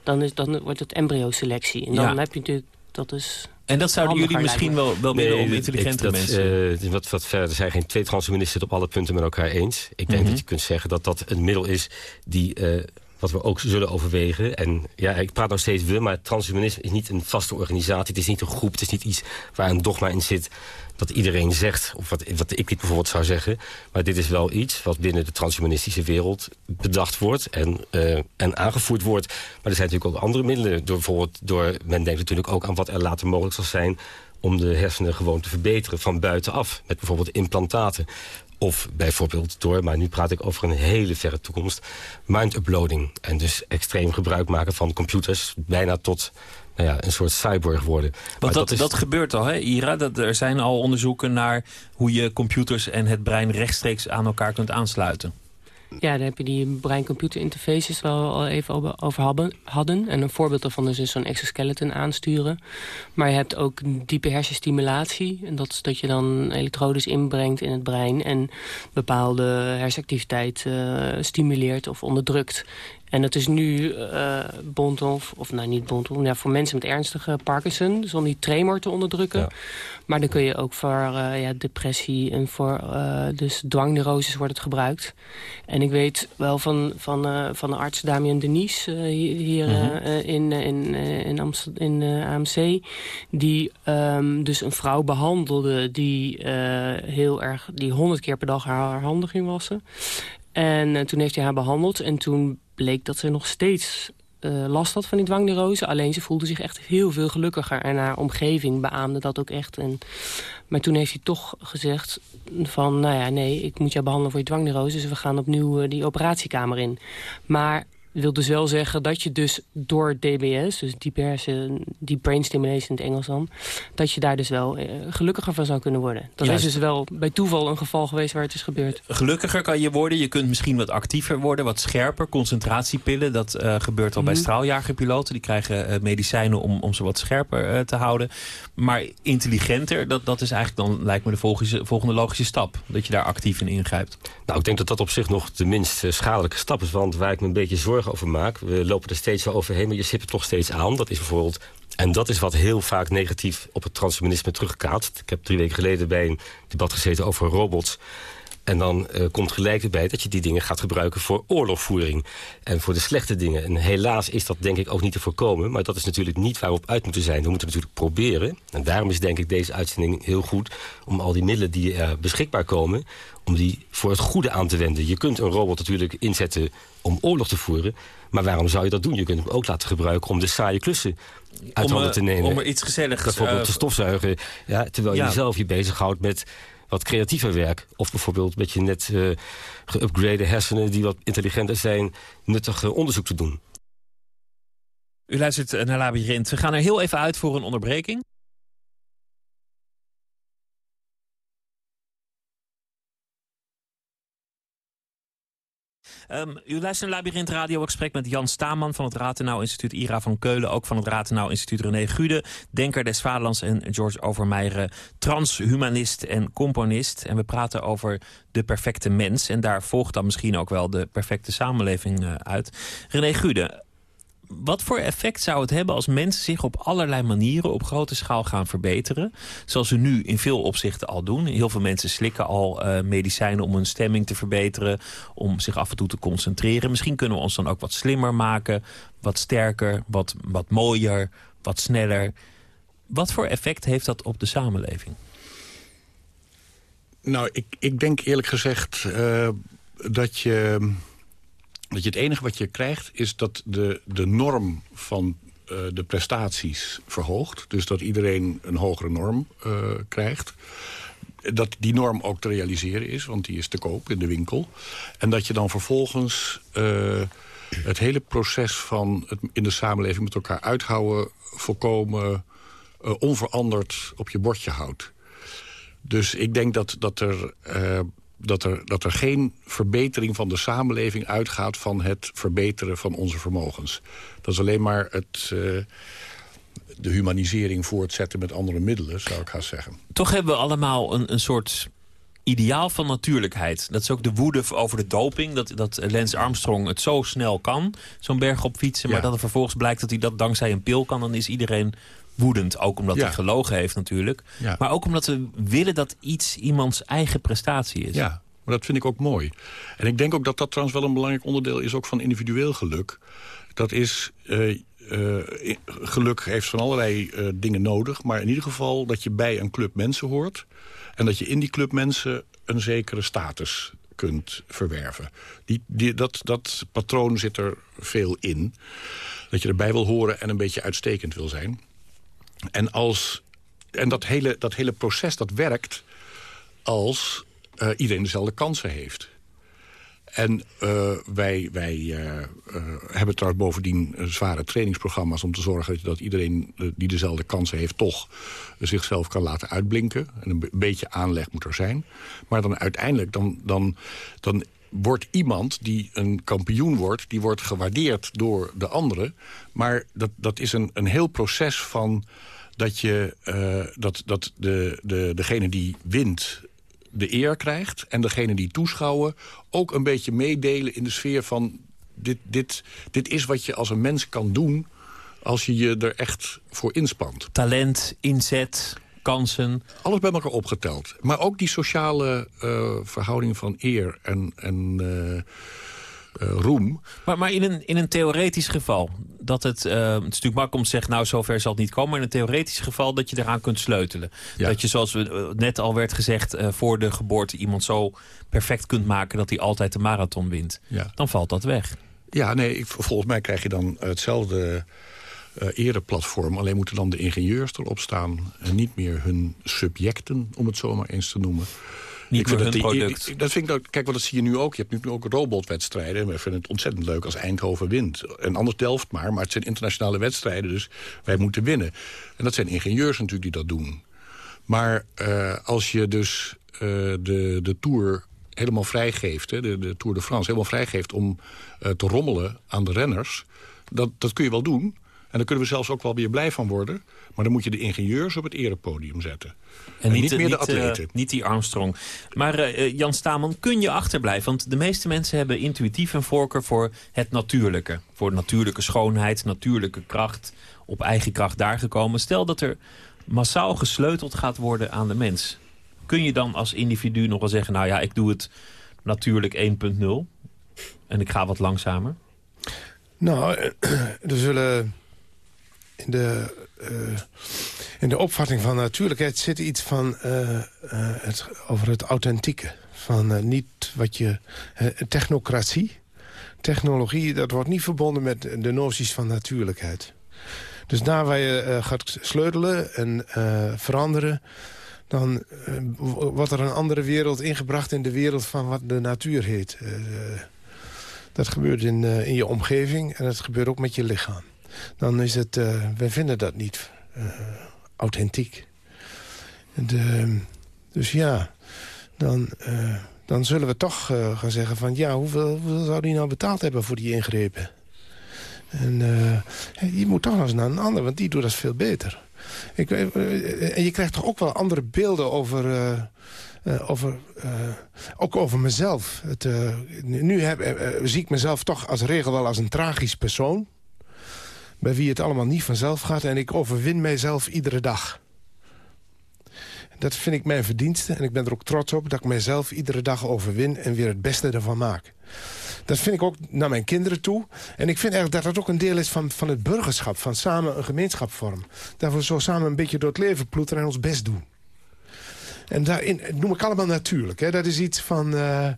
dan, is, dan wordt het embryo-selectie. En dan heb je natuurlijk, dat is... En dat zouden jullie misschien wel, wel willen nee, om intelligente ik, mensen? Uh, wat, wat verder, er zijn geen twee transhumanisten het op alle punten met elkaar eens. Ik denk mm -hmm. dat je kunt zeggen dat dat een middel is die... Uh, wat we ook zullen overwegen. En ja, ik praat nog steeds we, maar transhumanisme is niet een vaste organisatie. Het is niet een groep, het is niet iets waar een dogma in zit... dat iedereen zegt, of wat, wat ik dit bijvoorbeeld zou zeggen. Maar dit is wel iets wat binnen de transhumanistische wereld bedacht wordt... en, uh, en aangevoerd wordt. Maar er zijn natuurlijk ook andere middelen. Door, bijvoorbeeld door, men denkt natuurlijk ook aan wat er later mogelijk zal zijn om de hersenen gewoon te verbeteren van buitenaf. Met bijvoorbeeld implantaten. Of bijvoorbeeld door, maar nu praat ik over een hele verre toekomst... mind-uploading. En dus extreem gebruik maken van computers... bijna tot nou ja, een soort cyborg worden. Want dat, dat, is... dat, gebeurt al, hè, Ira? Dat, er zijn al onderzoeken naar hoe je computers en het brein rechtstreeks aan elkaar kunt aansluiten. Ja, daar heb je die brein-computer interfaces waar we al even over hadden. En een voorbeeld daarvan is dus zo'n exoskeleton aansturen. Maar je hebt ook diepe hersenstimulatie. En dat is dat je dan elektrodes inbrengt in het brein... en bepaalde hersenactiviteit uh, stimuleert of onderdrukt. En het is nu uh, Bontof, of nou niet Bontof, ja, voor mensen met ernstige Parkinson, dus om die tremor te onderdrukken. Maar dan kun je ook voor uh, ja, depressie en voor uh, dus dwangneuroses wordt het gebruikt. En ik weet wel van, van, van de arts Damian Denise hier, mm -hmm. in, in, in, Amsterdam, in AMC, die um, dus een vrouw behandelde die heel erg, die honderd keer per dag haar handen ging wassen. En toen heeft hij haar behandeld en toen bleek dat ze nog steeds uh, last had van die dwangneurose. Alleen ze voelde zich echt heel veel gelukkiger. En haar omgeving beaamde dat ook echt. En, maar toen heeft hij toch gezegd van... nou ja, nee, ik moet jou behandelen voor je dwangneurose... dus we gaan opnieuw uh, die operatiekamer in. Maar wil dus wel zeggen dat je dus door DBS, dus hersen, deep brain stimulation in het Engels dan, dat je daar dus wel uh, gelukkiger van zou kunnen worden. Dat Juist. is dus wel bij toeval een geval geweest waar het is gebeurd. Gelukkiger kan je worden, je kunt misschien wat actiever worden, wat scherper, concentratiepillen. Dat uh, gebeurt al mm -hmm. bij mhm. straaljagerpiloten, die krijgen uh, medicijnen om, om ze wat scherper te houden. Maar intelligenter, dat, dat is eigenlijk dan, lijkt me de volgende, volgende logische stap, dat je daar actief in ingrijpt. Nou, ik denk dat dat op zich nog de minst schadelijke stap is, want waar ik me een beetje zorgen over maak. We lopen er steeds wel overheen, maar je zit er toch steeds aan. Dat is bijvoorbeeld... En dat is wat heel vaak negatief op het transhumanisme terugkaatst. Ik heb drie weken geleden bij een debat gezeten over robots. En dan uh, komt gelijk erbij dat je die dingen gaat gebruiken voor oorlogvoering. En voor de slechte dingen. En helaas is dat denk ik ook niet te voorkomen. Maar dat is natuurlijk niet waar we op uit moeten zijn. We moeten natuurlijk proberen. En daarom is denk ik deze uitzending heel goed... om al die middelen die beschikbaar komen... om die voor het goede aan te wenden. Je kunt een robot natuurlijk inzetten om oorlog te voeren. Maar waarom zou je dat doen? Je kunt hem ook laten gebruiken om de saaie klussen uit om, handen te nemen. Om er iets gezelligs... Bijvoorbeeld uh, te stofzuigen. Ja, terwijl ja. je zelf je bezighoudt met wat creatiever werk. Of bijvoorbeeld met je net uh, geüpgrade hersenen... die wat intelligenter zijn, nuttig onderzoek te doen. U luistert naar Labyrinth. We gaan er heel even uit voor een onderbreking. Um, u luistert naar Labyrinth Radio. Ik spreek met Jan Staman van het Ratenau Instituut Ira van Keulen. Ook van het Ratenau Instituut René Gude. Denker des Vaderlands en George Overmeijeren. Transhumanist en componist. En we praten over de perfecte mens. En daar volgt dan misschien ook wel de perfecte samenleving uh, uit. René Gude, wat voor effect zou het hebben als mensen zich op allerlei manieren op grote schaal gaan verbeteren? Zoals ze nu in veel opzichten al doen. Heel veel mensen slikken al uh, medicijnen om hun stemming te verbeteren, om zich af en toe te concentreren. Misschien kunnen we ons dan ook wat slimmer maken, wat sterker, wat, wat mooier, wat sneller. Wat voor effect heeft dat op de samenleving? Nou, ik, ik denk eerlijk gezegd uh, dat je dat je het enige wat je krijgt is dat de, de norm van uh, de prestaties verhoogt. Dus dat iedereen een hogere norm uh, krijgt. Dat die norm ook te realiseren is, want die is te koop in de winkel. En dat je dan vervolgens uh, het hele proces van het in de samenleving met elkaar uithouden... volkomen onveranderd op je bordje houdt. Dus ik denk dat, dat er dat er, dat er geen verbetering van de samenleving uitgaat... van het verbeteren van onze vermogens. Dat is alleen maar het, uh, de humanisering voortzetten met andere middelen, zou ik gaan zeggen. Toch hebben we allemaal een, een soort ideaal van natuurlijkheid. Dat is ook de woede over de doping. Dat, dat Lance Armstrong het zo snel kan, zo'n berg op fietsen... maar dat er vervolgens blijkt dat hij dat dankzij een pil kan... dan is iedereen woedend. Ook omdat ja. hij gelogen heeft natuurlijk. Ja. Maar ook omdat we willen dat iets iemands eigen prestatie is. Ja, maar dat vind ik ook mooi. En ik denk ook dat dat trouwens wel een belangrijk onderdeel is... ook van individueel geluk. Dat is... Uh, uh, geluk heeft van allerlei uh, dingen nodig. Maar in ieder geval dat je bij een club mensen hoort. En dat je in die club mensen een zekere status kunt verwerven. Die, die, dat, dat patroon zit er veel in. Dat je erbij wil horen en een beetje uitstekend wil zijn. En, als, en dat, hele, dat hele proces dat werkt als uh, iedereen dezelfde kansen heeft. En uh, wij, wij uh, hebben trouwens bovendien zware trainingsprogramma's... om te zorgen dat iedereen die dezelfde kansen heeft... toch zichzelf kan laten uitblinken. En een beetje aanleg moet er zijn. Maar dan uiteindelijk dan, dan, dan wordt iemand die een kampioen wordt... die wordt gewaardeerd door de anderen. Maar dat, dat is een, een heel proces van dat, je, uh, dat, dat de, de, degene die wint de eer krijgt... en degene die toeschouwen ook een beetje meedelen in de sfeer van... Dit, dit, dit is wat je als een mens kan doen als je je er echt voor inspant. Talent, inzet, kansen. Alles bij elkaar opgeteld. Maar ook die sociale uh, verhouding van eer en, en uh, uh, roem. Maar, maar in, een, in een theoretisch geval, dat het, het is natuurlijk makkelijk om te zeggen... nou, zover zal het niet komen, maar in een theoretisch geval... dat je eraan kunt sleutelen. Ja. Dat je, zoals we, net al werd gezegd, voor de geboorte... iemand zo perfect kunt maken dat hij altijd de marathon wint. Ja. Dan valt dat weg. Ja, nee, ik, volgens mij krijg je dan hetzelfde ereplatform. Alleen moeten dan de ingenieurs erop staan... en niet meer hun subjecten, om het zo maar eens te noemen. Niet ik vind dat. Ik, dat vind ik, dat, kijk, wat dat zie je nu ook. Je hebt nu ook robotwedstrijden. We vinden het ontzettend leuk als Eindhoven wint. En anders Delft maar, maar het zijn internationale wedstrijden. Dus wij moeten winnen. En dat zijn ingenieurs natuurlijk die dat doen. Maar uh, als je dus uh, de, de Tour helemaal vrijgeeft... Hè, de, de Tour de France helemaal vrijgeeft om uh, te rommelen aan de renners... Dat, dat kun je wel doen, en daar kunnen we zelfs ook wel weer blij van worden. Maar dan moet je de ingenieurs op het erepodium zetten. En, en niet, niet, meer de atleten. Uh, niet die Armstrong. Maar uh, Jan Staman, kun je achterblijven? Want de meeste mensen hebben intuïtief een voorkeur voor het natuurlijke. Voor natuurlijke schoonheid, natuurlijke kracht. Op eigen kracht daar gekomen. Stel dat er massaal gesleuteld gaat worden aan de mens. Kun je dan als individu nog wel zeggen... nou ja, ik doe het natuurlijk 1.0. En ik ga wat langzamer? Nou, er zullen in de, uh, in de opvatting van natuurlijkheid zit iets van uh, uh, het, over het authentieke. Van niet wat je... technocratie, technologie, dat wordt niet verbonden met de noties van natuurlijkheid. Dus daar waar je gaat sleutelen en veranderen... dan wordt er een andere wereld ingebracht in de wereld van wat de natuur heet. dat gebeurt in, in je omgeving en dat gebeurt ook met je lichaam dan is het... Uh, wij vinden dat niet uh, authentiek. Dus ja, dan, uh, dan zullen we toch gaan zeggen van... ja, hoeveel, zou die nou betaald hebben voor die ingrepen? En je moet toch eens naar een ander, want die doet dat veel beter. Ik, en je krijgt toch ook wel andere beelden over... Over, ook over mezelf. Het, nu heb, zie ik mezelf toch als regel wel als een tragisch persoon bij wie het allemaal niet vanzelf gaat... en ik overwin mijzelf iedere dag. Dat vind ik mijn verdienste en ik ben er ook trots op... dat ik mijzelf iedere dag overwin en weer het beste ervan maak. Dat vind ik ook naar mijn kinderen toe. En ik vind eigenlijk dat dat ook een deel is van, van het burgerschap. Van samen een gemeenschap vormen. Dat we zo samen een beetje door het leven ploeteren en ons best doen. En daarin noem ik allemaal natuurlijk. Hè. Dat is iets van... Uh,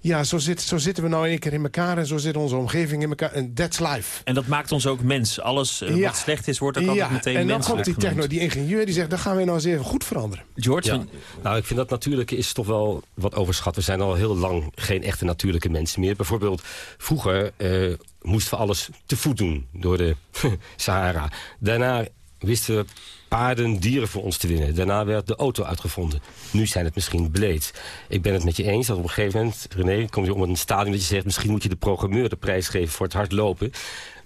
ja, zo, zit, zo zitten we nou een keer in elkaar... en zo zit onze omgeving in elkaar. En that's life. En dat maakt ons ook mens. Alles uh, ja. wat slecht is, wordt ook ja. altijd meteen en dan komt die, techno, die ingenieur die zegt... dan gaan we nou eens even goed veranderen. George? Ja. Nou, ik vind dat natuurlijke is toch wel wat overschat. We zijn al heel lang geen echte natuurlijke mensen meer. Bijvoorbeeld, vroeger uh, moesten we alles te voet doen door de Sahara. Daarna wisten we paarden, dieren voor ons te winnen. Daarna werd de auto uitgevonden. Nu zijn het misschien blades. Ik ben het met je eens dat op een gegeven moment, René, kom je om een stadium dat je zegt... misschien moet je de programmeur de prijs geven voor het hard lopen.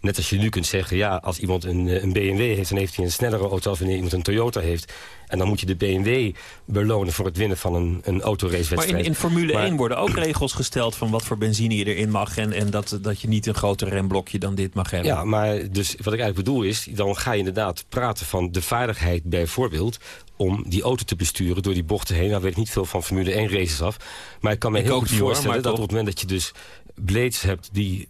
Net als je nu kunt zeggen, ja, als iemand een, een BMW heeft... dan heeft hij een snellere auto als wanneer iemand een Toyota heeft. En dan moet je de BMW belonen voor het winnen van een, een autoracewedstrijd. Maar in, in Formule maar, 1 worden ook regels gesteld... van wat voor benzine je erin mag... en, en dat, dat je niet een groter remblokje dan dit mag hebben. Ja, maar dus wat ik eigenlijk bedoel is... dan ga je inderdaad praten van de vaardigheid bijvoorbeeld om die auto te besturen door die bochten heen. Nou weet ik niet veel van Formule 1 races af. Maar ik kan me ik heel goed voorstellen hoor, dat op het moment dat je dus blades hebt die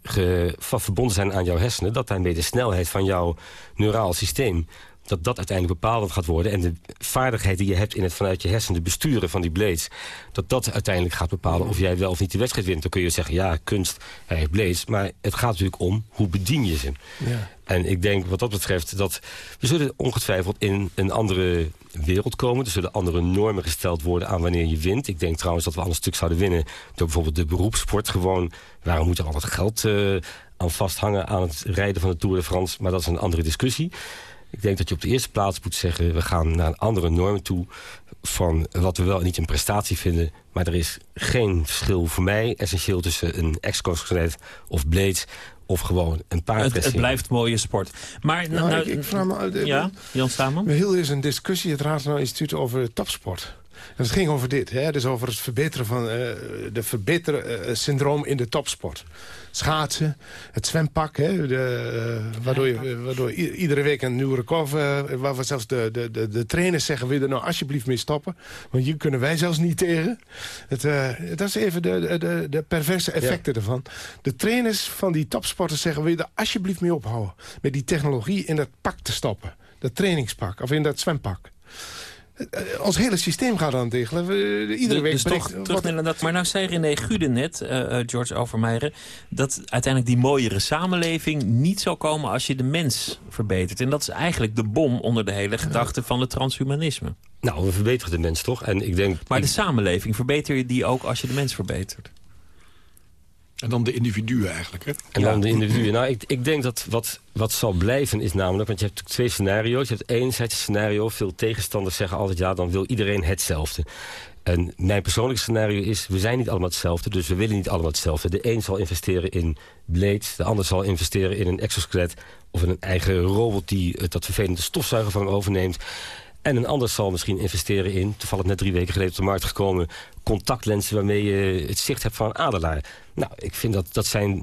verbonden zijn aan jouw hersenen... dat daarmee de snelheid van jouw neuraal systeem dat dat uiteindelijk bepalend gaat worden. En de vaardigheid die je hebt in het vanuit je hersenen besturen van die blades... dat dat uiteindelijk gaat bepalen of jij wel of niet de wedstrijd wint. Dan kun je zeggen, ja, kunst, hij heeft blades. Maar het gaat natuurlijk om, hoe bedien je ze? Ja. En ik denk wat dat betreft dat we zullen ongetwijfeld in een andere wereld komen. Er zullen andere normen gesteld worden aan wanneer je wint. Ik denk trouwens dat we al een stuk zouden winnen door bijvoorbeeld de beroepssport. Gewoon, waarom moet er altijd geld uh, aan vasthangen aan het rijden van de Tour de France? Maar dat is een andere discussie. Ik denk dat je op de eerste plaats moet zeggen... we gaan naar een andere norm toe van wat we wel niet een prestatie vinden. Maar er is geen verschil voor mij essentieel tussen een exoskeleet of blades of gewoon een paard. Het, het, blijft mooie sport. Maar nou, nou, ik, ik, vraag me... Uh, ja, Jan Stamen? We hielden eens een discussie, het Raadsenau Instituut, over topsport. En het ging over dit, hè? dus over het verbeteren van uh, de verbeteren uh, syndroom in de topsport schaatsen, het zwempak. Hè, de, uh, waardoor, je, waardoor iedere week een nieuwe record... Uh, waar we zelfs de, de, de, de trainers zeggen... wil je er nou alsjeblieft mee stoppen? Want hier kunnen wij zelfs niet tegen. Het, uh, dat is even de, de, de perverse effecten ja. ervan. De trainers van die topsporters zeggen... wil je er alsjeblieft mee ophouden? Met die technologie in dat pak te stoppen. Dat trainingspak of in dat zwempak. Ons hele systeem gaat aan tegen. Iedere week dus toch terug naar dat. Maar nou zei René Gude net, uh, George Overmeijer... dat uiteindelijk die mooiere samenleving niet zal komen als je de mens verbetert. En dat is eigenlijk de bom onder de hele gedachte van het transhumanisme. Nou, we verbeteren de mens toch? En ik denk, maar de samenleving, verbeter je die ook als je de mens verbetert? En dan de individuen eigenlijk, hè? En dan de individuen. Nou, ik, ik denk dat wat, wat zal blijven is namelijk... want je hebt twee scenario's. Je hebt enerzijds een scenario, veel tegenstanders zeggen altijd... ja, dan wil iedereen hetzelfde. En mijn persoonlijke scenario is, we zijn niet allemaal hetzelfde... dus we willen niet allemaal hetzelfde. De een zal investeren in blades, de ander zal investeren in een exoskelet... of in een eigen robot die dat vervelende stofzuiger van overneemt... En een ander zal misschien investeren in, toevallig net drie weken geleden op de markt gekomen... contactlenzen waarmee je het zicht hebt van een adelaar. Nou, ik vind dat dat zijn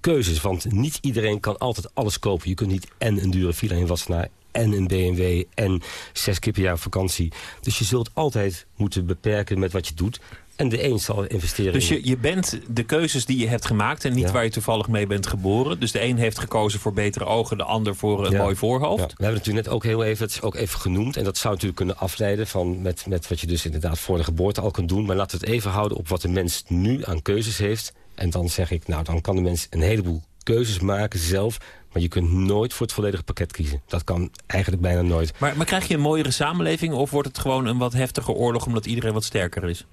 keuzes, want niet iedereen kan altijd alles kopen. Je kunt niet en een dure villa in Wassenaar en een BMW en zes keer per jaar vakantie. Dus je zult altijd moeten beperken met wat je doet. En de een zal investeren Dus je, je bent de keuzes die je hebt gemaakt... en niet ja. waar je toevallig mee bent geboren. Dus de een heeft gekozen voor betere ogen... de ander voor een ja. mooi voorhoofd. Ja. We hebben natuurlijk net ook heel even, het is ook even genoemd... en dat zou natuurlijk kunnen afleiden van met, met wat je dus inderdaad voor de geboorte al kunt doen. Maar laten we het even houden op wat de mens nu aan keuzes heeft. En dan zeg ik, nou dan kan de mens een heleboel keuzes maken zelf... Maar je kunt nooit voor het volledige pakket kiezen. Dat kan eigenlijk bijna nooit. Maar, maar krijg je een mooiere samenleving... of wordt het gewoon een wat heftige oorlog omdat iedereen wat sterker is?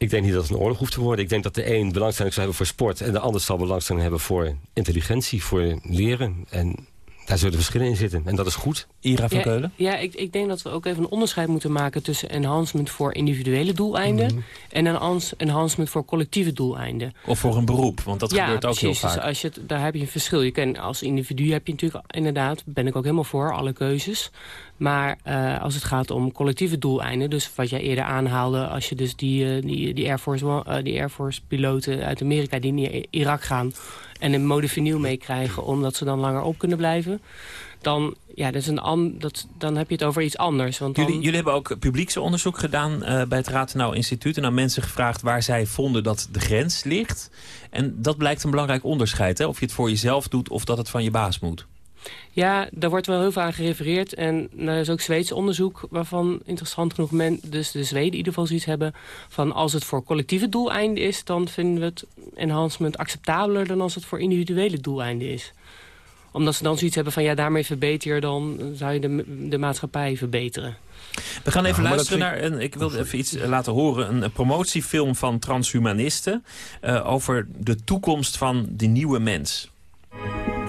Ik denk niet dat het een oorlog hoeft te worden. Ik denk dat de een belangstelling zou hebben voor sport... en de ander zal belangstelling hebben voor intelligentie, voor leren. En daar zullen verschillen in zitten. En dat is goed. Ira van ja, Keulen? Ja, ik, ik denk dat we ook even een onderscheid moeten maken... tussen enhancement voor individuele doeleinden... Mm en een enhancement voor collectieve doeleinden. Of voor een beroep, want dat ja, gebeurt ook precies, heel vaak. Dus als je het, daar heb je een verschil. Je kan, als individu heb je natuurlijk inderdaad... ben ik ook helemaal voor, alle keuzes. Maar uh, als het gaat om collectieve doeleinden... dus wat jij eerder aanhaalde... als je dus die, uh, die, die Air Force, uh, die Air Force piloten uit Amerika... die naar Irak gaan en een modafinil meekrijgen... omdat ze dan langer op kunnen blijven... dan, ja, dat is een an, dat, dan heb je het over iets anders. Want dan... jullie, jullie hebben ook publieksonderzoek gedaan uh, bij het Ratenau Instituut... en aan mensen gevraagd waar zij vonden dat de grens ligt. En dat blijkt een belangrijk onderscheid. Hè? Of je het voor jezelf doet of dat het van je baas moet. Ja, daar wordt wel heel veel aan gerefereerd. En er is ook Zweeds onderzoek waarvan interessant genoeg men, dus de Zweden in ieder geval zoiets hebben... van als het voor collectieve doeleinden is... dan vinden we het enhancement acceptabeler dan als het voor individuele doeleinden is omdat ze dan zoiets hebben van ja, daarmee verbeter je dan zou je de, de maatschappij verbeteren. We gaan even nou, luisteren naar, een, ik wil even iets laten horen, een, een promotiefilm van transhumanisten uh, over de toekomst van de nieuwe mens.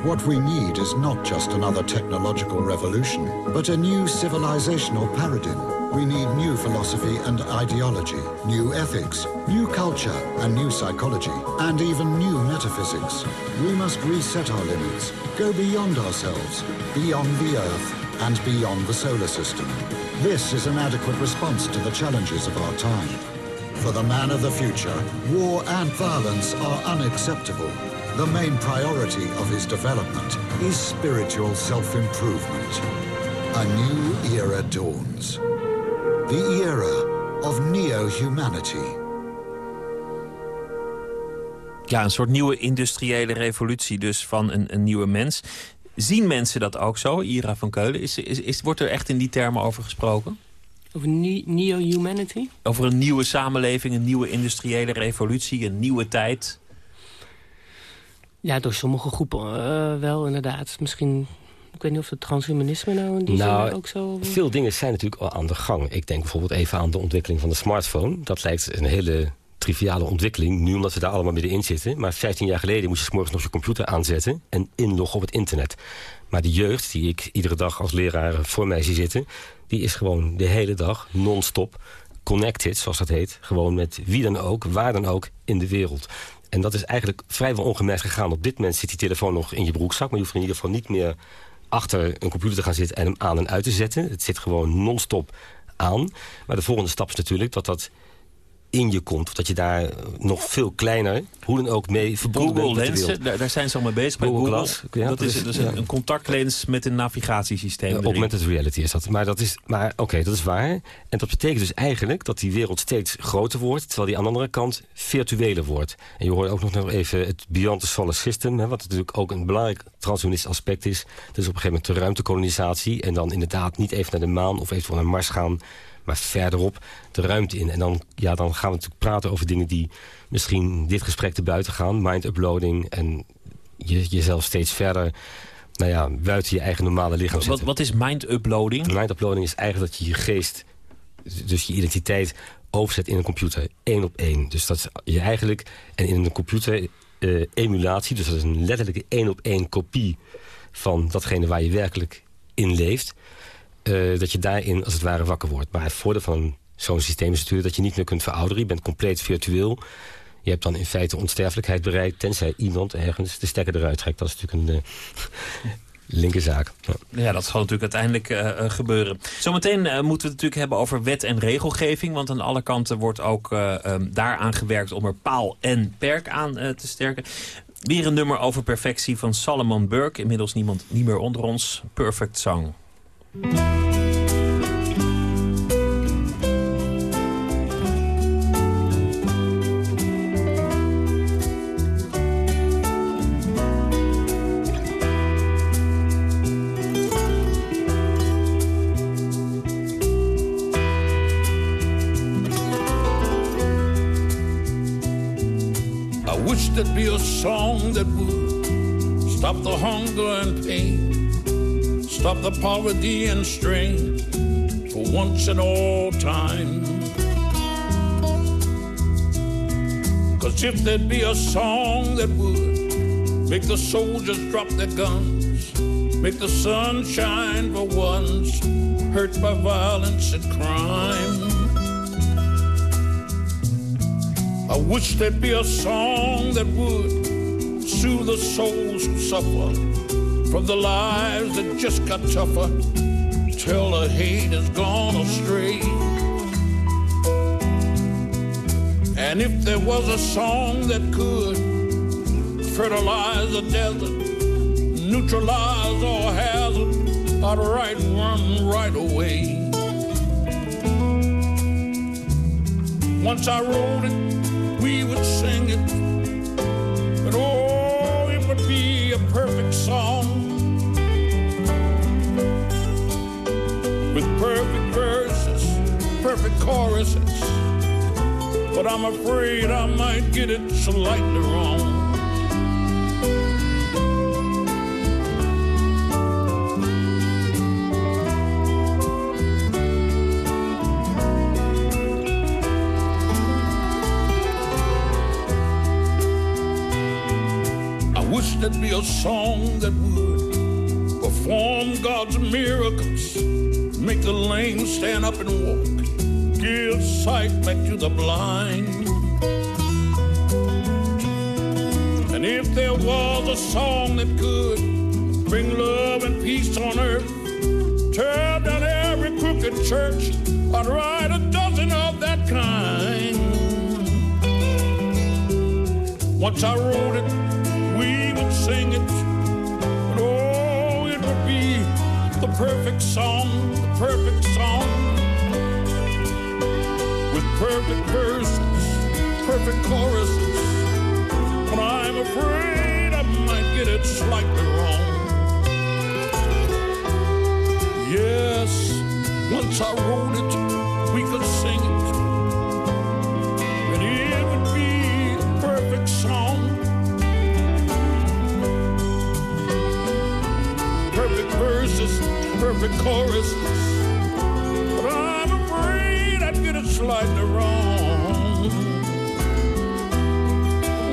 What we need is not just another technological revolution, but a new civilizational paradigm. We need new philosophy and ideology, new ethics, new culture and new psychology, and even new metaphysics. We must reset our limits, go beyond ourselves, beyond the Earth, and beyond the solar system. This is an adequate response to the challenges of our time. For the man of the future, war and violence are unacceptable. The main priority of his development is spiritual self-improvement. A new era dawns. The era of neo-humanity. Ja, een soort nieuwe industriële revolutie dus van een, een nieuwe mens. Zien mensen dat ook zo, Ira van Keulen? Is, is, is, wordt er echt in die termen over gesproken? Over neo-humanity? Over een nieuwe samenleving, een nieuwe industriële revolutie, een nieuwe tijd... Ja, door sommige groepen uh, wel, inderdaad. Misschien, ik weet niet of het transhumanisme nou in die nou, zin ook zo... veel dingen zijn natuurlijk al aan de gang. Ik denk bijvoorbeeld even aan de ontwikkeling van de smartphone. Dat lijkt een hele triviale ontwikkeling. Nu omdat we daar allemaal middenin zitten. Maar 15 jaar geleden moest je 's morgens nog je computer aanzetten... en inloggen op het internet. Maar de jeugd, die ik iedere dag als leraar voor mij zie zitten... die is gewoon de hele dag non-stop connected, zoals dat heet. Gewoon met wie dan ook, waar dan ook in de wereld. En dat is eigenlijk vrijwel ongemerkt gegaan. Op dit moment zit die telefoon nog in je broekzak... maar je hoeft in ieder geval niet meer achter een computer te gaan zitten... en hem aan en uit te zetten. Het zit gewoon non-stop aan. Maar de volgende stap is natuurlijk dat dat in je komt. Of dat je daar nog veel kleiner, hoe dan ook, mee verbonden Google bent lenzen, wereld. daar, daar zijn ze al mee bezig Google Google. Glass, ja, dat is precies, dus ja. een, contactlens met een navigatiesysteem. Erin. augmented reality is dat. Maar, dat is, maar oké, dat is waar. En dat betekent dus eigenlijk dat die wereld steeds groter wordt... terwijl die aan de andere kant virtueler wordt. En je hoort ook nog even het Beyond the Solar System... Hè, wat natuurlijk ook een belangrijk transhumanistisch aspect is. Dus op een gegeven moment de ruimtekolonisatie... en dan inderdaad niet even naar de maan of eventueel naar Mars gaan... maar verderop de ruimte in. En dan, ja, dan gaan we natuurlijk praten over dingen die misschien dit gesprek te buiten gaan. Mind-uploading en je, jezelf steeds verder nou ja, buiten je eigen normale lichaam Wat, zetten. wat is mind-uploading? Mind-uploading is eigenlijk dat je je geest, dus je identiteit, overzet in een computer. één op één. Dus dat je eigenlijk, en in een computer eh, emulatie, dus dat is een letterlijke één op één kopie van datgene waar je werkelijk in leeft. Eh, dat je daarin als het ware wakker wordt. Maar het voordeel van zo'n systeem is natuurlijk dat je niet meer kunt verouderen. Je bent compleet virtueel. Je hebt dan in feite onsterfelijkheid bereikt... tenzij iemand ergens de stekker eruit trekt. Dat is natuurlijk een uh, linkerzaak. Ja. Ja, dat zal natuurlijk uiteindelijk uh, gebeuren. Zometeen moeten we het natuurlijk hebben over wet en regelgeving. Want aan alle kanten wordt ook um, daaraan gewerkt om er paal en perk aan te sterken. Weer een nummer over perfectie van Salomon Burke. Inmiddels niemand niet meer onder ons. Perfect Song. There'd be a song that would stop the hunger and pain, stop the poverty and strain for once and all time. Cause if there'd be a song that would make the soldiers drop their guns, make the sun shine for once, hurt by violence and crime. I wish there'd be a song that would soothe the souls who suffer from the lives that just got tougher till the hate has gone astray. And if there was a song that could fertilize the desert, neutralize all hazard, I'd write one right away. Once I wrote it, perfect choruses. But I'm afraid I might get it slightly wrong. I wish there'd be a song that would perform God's miracles, make the lame stand up and walk, back to the blind. And if there was a song that could bring love and peace on earth, tear down every crooked church, I'd write a dozen of that kind. Once I wrote it, we would sing it. But oh, it would be the perfect song, the perfect song. Perfect verses, perfect choruses. But I'm afraid I might get it slightly wrong. Yes, once I wrote it, we could sing it. And it would be a perfect song. perfect verses, perfect choruses. slightly wrong.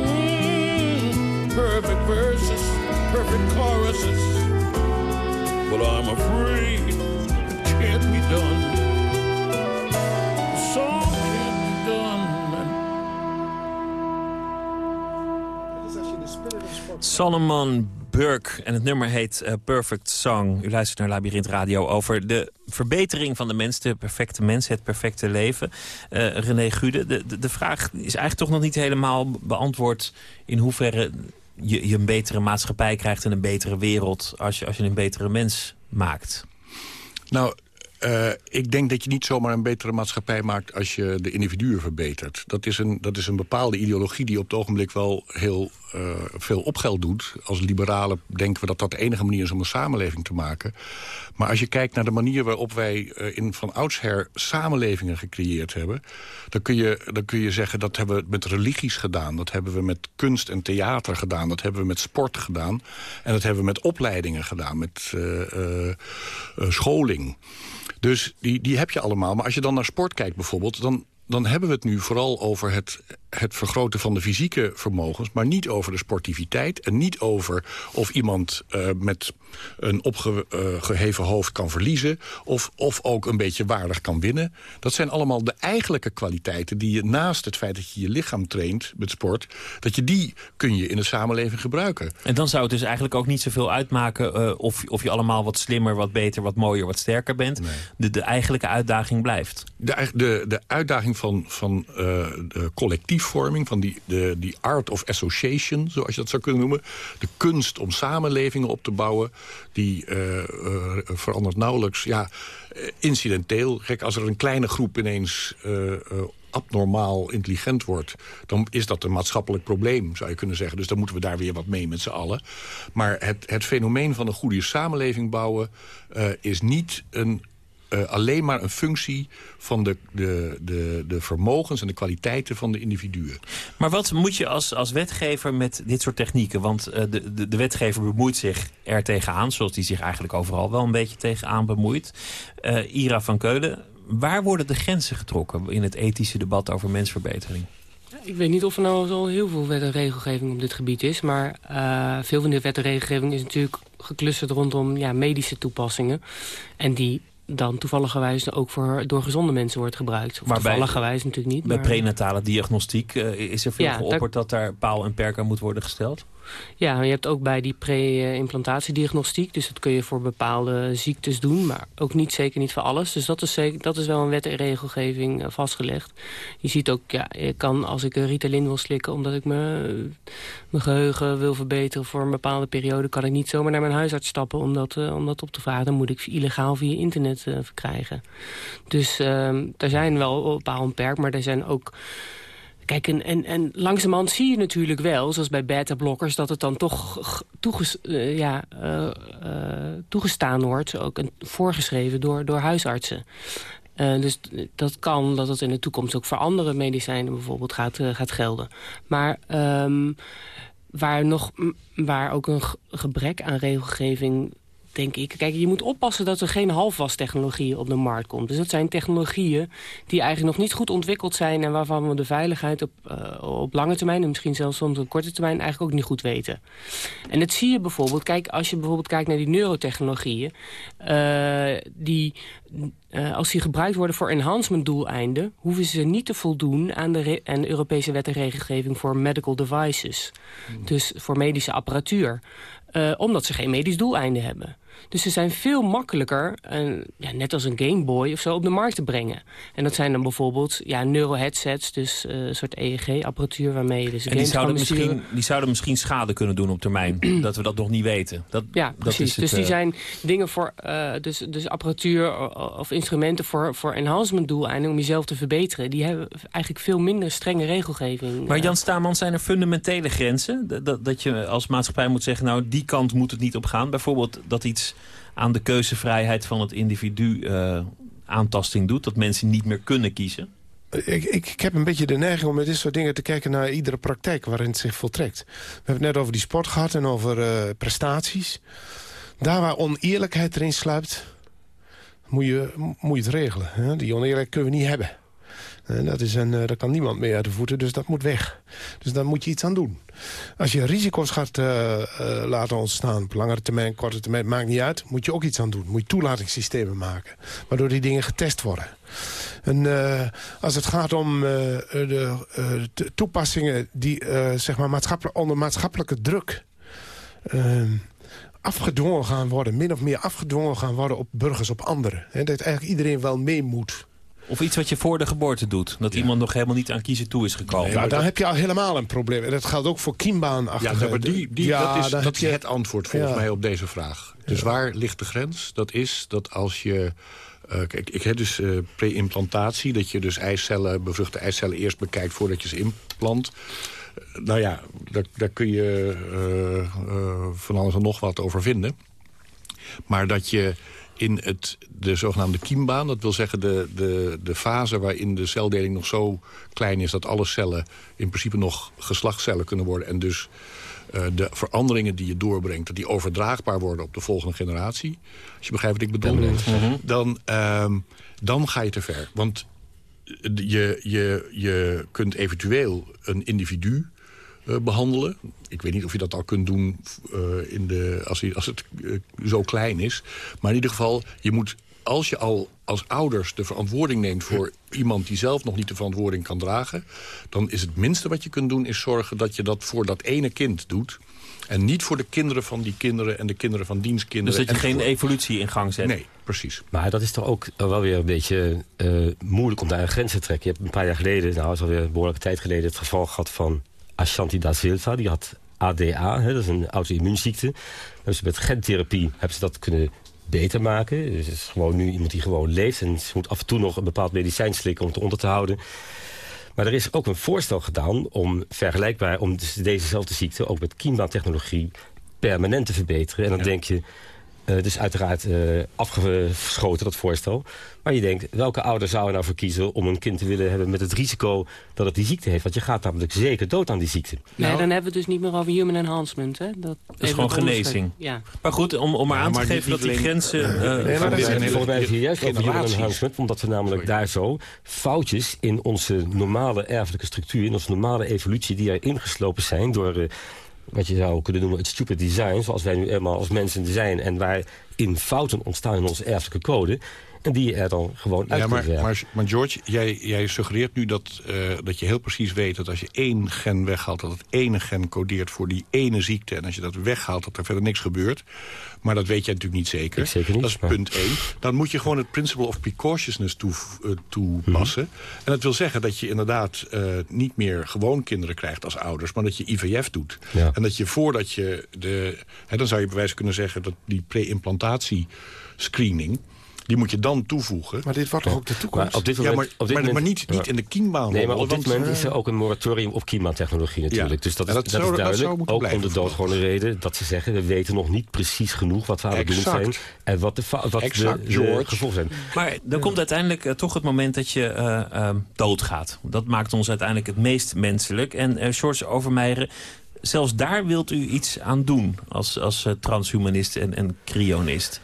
Mm, perfect verses, perfect choruses, but I'm afraid it can't be done. Song can't be done. Solomon Burke en het nummer heet uh, Perfect Song. U luistert naar Labyrinth Radio over de verbetering van de mens, de perfecte mens, het perfecte leven. Uh, René Gude, de, de, vraag is eigenlijk toch nog niet helemaal beantwoord... in hoeverre je, je een betere maatschappij krijgt en een betere wereld... als je, als je een betere mens maakt. Nou, uh, ik denk dat je niet zomaar een betere maatschappij maakt... als je de individuen verbetert. Dat is een, dat is een bepaalde ideologie die op het ogenblik wel heel uh, veel opgeld doet. Als liberalen denken we dat dat de enige manier is om een samenleving te maken. Maar als je kijkt naar de manier waarop wij uh, in van oudsher samenlevingen gecreëerd hebben... Dan kun, je, dan kun je zeggen dat hebben we met religies gedaan. Dat hebben we met kunst en theater gedaan. Dat hebben we met sport gedaan. En dat hebben we met opleidingen gedaan. Met scholing. Dus die, die heb je allemaal. Maar als je dan naar sport kijkt bijvoorbeeld... dan, dan hebben we het nu vooral over het, het vergroten van de fysieke vermogens... maar niet over de sportiviteit en niet over of iemand uh, met een opgeheven uh, hoofd kan verliezen... Of, of ook een beetje waardig kan winnen. Dat zijn allemaal de eigenlijke kwaliteiten die je naast het feit dat je je lichaam traint met sport... dat je die kun je in de samenleving gebruiken. En dan zou het dus eigenlijk ook niet zoveel uitmaken... Uh, of, of je allemaal wat slimmer, wat beter, wat mooier, wat sterker bent. Nee. De, de eigenlijke uitdaging blijft. De, de, de uitdaging van, van de collectiefvorming, van die, de, die art of association, zoals je dat zou kunnen noemen. De kunst om samenlevingen op te bouwen die uh, uh, verandert nauwelijks. Ja, incidenteel. Kijk, als er een kleine groep ineens abnormaal intelligent wordt... dan is dat een maatschappelijk probleem, zou je kunnen zeggen. Dus dan moeten we daar weer wat mee met z'n allen. Maar het, het fenomeen van een goede samenleving bouwen... is niet een uh, alleen maar een functie van de, de, de, de vermogens en de kwaliteiten van de individuen. Maar wat moet je als, als wetgever met dit soort technieken? Want uh, de, de, de wetgever bemoeit zich er tegenaan, zoals die zich eigenlijk overal wel een beetje tegenaan bemoeit. Uh, Ira van Keulen, waar worden de grenzen getrokken in het ethische debat over mensverbetering? Ik weet niet of er nou zo heel veel wet en regelgeving op dit gebied is. Maar uh, veel van de wet en regelgeving is natuurlijk geclusterd rondom ja, medische toepassingen. En die dan toevalligerwijs ook voor, door gezonde mensen wordt gebruikt. Of maar toevalligerwijs natuurlijk niet. Bij maar... prenatale diagnostiek uh, is er veel ja, geopperd daar... dat daar paal en perk aan moet worden gesteld? Ja, je hebt ook bij die pre-implantatiediagnostiek. Dus dat kun je voor bepaalde ziektes doen. Maar ook niet, zeker niet voor alles. Dus dat is, zeker, dat is wel een wet en regelgeving vastgelegd. Je ziet ook, ja, ik kan als ik een Ritalin wil slikken... omdat ik me, mijn geheugen wil verbeteren voor een bepaalde periode... kan ik niet zomaar naar mijn huisarts stappen om dat, uh, om dat op te vragen. Dan moet ik illegaal via internet verkrijgen. Dus uh, er zijn wel paal en perk, maar er zijn ook... Kijk, en, en, en langzamerhand zie je natuurlijk wel, zoals bij beta-blokkers... dat het dan toch ja, uh, uh, toegestaan wordt, ook een, voorgeschreven door, door huisartsen. dus dat kan dat het in de toekomst ook voor andere medicijnen bijvoorbeeld gaat, gaat gelden. Maar um, waar, nog, waar ook een gebrek aan regelgeving denk ik. Kijk, je moet oppassen dat er geen halfwastechnologie op de markt komt. Dus dat zijn technologieën die eigenlijk nog niet goed ontwikkeld zijn... en waarvan we de veiligheid op, uh, op lange termijn... en misschien zelfs soms op korte termijn eigenlijk ook niet goed weten. En dat zie je bijvoorbeeld, kijk, als je bijvoorbeeld kijkt naar die neurotechnologieën... Uh, die uh, als die gebruikt worden voor enhancement doeleinden... hoeven ze niet te voldoen aan de, aan de Europese wet en regelgeving voor medical devices. Hmm. Dus voor medische apparatuur. Uh, omdat ze geen medisch doeleinde hebben. Dus ze zijn veel makkelijker, uh, ja, net als een Game Boy of zo, op de markt te brengen. En dat zijn dan bijvoorbeeld ja, neuroheadsets, dus uh, een soort EEG-apparatuur waarmee je dus en die zouden, misschien, die zouden misschien schade kunnen doen op termijn, dat we dat nog niet weten. Dat, ja, precies. dus die zijn dingen voor, uh, dus, dus apparatuur of instrumenten voor, voor enhancement doeleinden, om jezelf te verbeteren, die hebben eigenlijk veel minder strenge regelgeving. Maar Jan Staman, zijn er fundamentele grenzen? Dat, dat je als maatschappij moet zeggen, nou die kant moet het niet op gaan. Bijvoorbeeld dat iets aan de keuzevrijheid van het individu uh, aantasting doet? Dat mensen niet meer kunnen kiezen? Ik, ik, heb een beetje de neiging om met dit soort dingen te kijken naar iedere praktijk waarin het zich voltrekt. We hebben het net over die sport gehad en over uh, prestaties. Daar waar oneerlijkheid erin sluipt, moet je, moet je het regelen. Hè? Die oneerlijkheid kunnen we niet hebben. En dat, is een, uh, daar kan niemand meer uit de voeten, dus dat moet weg. Dus daar moet je iets aan doen. Als je risico's gaat uh, uh, laten ontstaan, op langere termijn, korte termijn, maakt niet uit, moet je ook iets aan doen. Moet je toelatingssystemen maken, waardoor die dingen getest worden. En als het gaat om de toepassingen die zeg maar maatschappelijk, onder maatschappelijke druk ehm, afgedwongen gaan worden, min of meer afgedwongen gaan worden op burgers, op anderen. He, dat eigenlijk iedereen wel mee moet. Of iets wat je voor de geboorte doet. Dat iemand nog helemaal niet aan kiezen toe is gekomen. ja, dan heb je al helemaal een probleem. En dat geldt ook voor kiembaan. Ja, maar die, die, ja, dat is, dat is het antwoord volgens mij op deze vraag. Dus waar ligt de grens? Dat is dat als je... Uh, kijk, ik heb dus uh, pre-implantatie. Dat je dus eicellen, bevruchte eicellen eerst bekijkt voordat je ze implant. Uh, nou ja, daar, daar kun je van alles en nog wat over vinden. Maar dat je in het, de zogenaamde kiembaan. Dat wil zeggen de, de, de fase waarin de celdeling nog zo klein is... dat alle cellen in principe nog geslachtscellen kunnen worden... en dus uh, de veranderingen die je doorbrengt... dat die overdraagbaar worden op de volgende generatie. Als je begrijpt wat ik bedoel. Mhm. Dan, uh, dan ga je te ver. Want je, je, je kunt eventueel een individu behandelen. Ik weet niet of je dat al kunt doen uh, in de, als, als het uh, zo klein is. Maar in ieder geval, je moet, als je al als ouders de verantwoording neemt... voor iemand die zelf nog niet de verantwoording kan dragen... dan is het minste wat je kunt doen... is zorgen dat je dat voor dat ene kind doet... En niet voor de kinderen van die kinderen en de kinderen van dienstkinderen. Dus dat je geen evolutie in gang zet? Nee, precies. Maar dat is toch ook wel weer een beetje uh, moeilijk om daar een grens te trekken. Je hebt een paar jaar geleden, nou is alweer een behoorlijke tijd geleden... het geval gehad van Ashanti da Silva. Die had ADA, hè, dat is een auto-immuunziekte. Dus met gentherapie hebben ze dat kunnen beter maken. Dus het is gewoon nu iemand die gewoon leeft. En ze moet af en toe nog een bepaald medicijn slikken om het onder te houden. Maar er is ook een voorstel gedaan om vergelijkbaar... om dus dezezelfde ziekte ook met kiembaantechnologie permanent te verbeteren. En dan denk je, het is uiteraard uh, afgeschoten, dat voorstel. Maar je denkt, welke ouder zou er nou voor kiezen om een kind te willen hebben met het risico dat het die ziekte heeft? Want je gaat namelijk zeker dood aan die ziekte. Nee, nou, dan hebben we het dus niet meer over human enhancement. Hè? Dat, is gewoon genezing. Ja. Maar goed, om, om maar aan te geven dat die grenzen... Nee, maar dat zijn volgens mij hier juist over human enhancement. Omdat we namelijk daar zo foutjes in onze normale erfelijke structuur... in onze normale evolutie die er ingeslopen zijn door wat je zou kunnen noemen het stupid design... zoals wij nu eenmaal als mensen zijn... en waarin fouten ontstaan in onze erfelijke code... En die er dan gewoon uit ja, maar, maar, maar, George, jij, jij suggereert nu dat, uh, dat je heel precies weet... dat als je één gen weghaalt, dat het ene gen codeert voor die ene ziekte... en als je dat weghaalt, dat er verder niks gebeurt. Maar dat weet jij natuurlijk niet zeker. zeker niet, dat is punt één. Dan moet je gewoon het principle of precautiousness toe, uh, toepassen. Mm -hmm. En dat wil zeggen dat je inderdaad uh, niet meer gewoon kinderen krijgt als ouders... maar dat je IVF doet. Ja. En dat je voordat je de... Hè, dan zou je bij wijze kunnen zeggen dat die pre-implantatie screening die moet je dan toevoegen. Maar dit wordt toch ook de toekomst? Maar op dit moment, ja, maar, op dit maar, moment, maar niet, niet in de kiembaan. Nee, maar op dit moment is er ook een moratorium op kiembaantechnologie natuurlijk. Ja. Dus dat, is, dat, dat zou, is duidelijk. Dat ook om de doodgewone reden dat ze zeggen... we weten nog niet precies genoeg wat we aan het doen zijn... en wat de, wat exact, de, de gevolgen zijn. Maar dan komt uiteindelijk uh, toch het moment dat je uh, uh, doodgaat. Dat maakt ons uiteindelijk het meest menselijk. En uh, George Overmeijer zelfs daar wilt u iets aan doen als, als transhumanist en, en cryonist.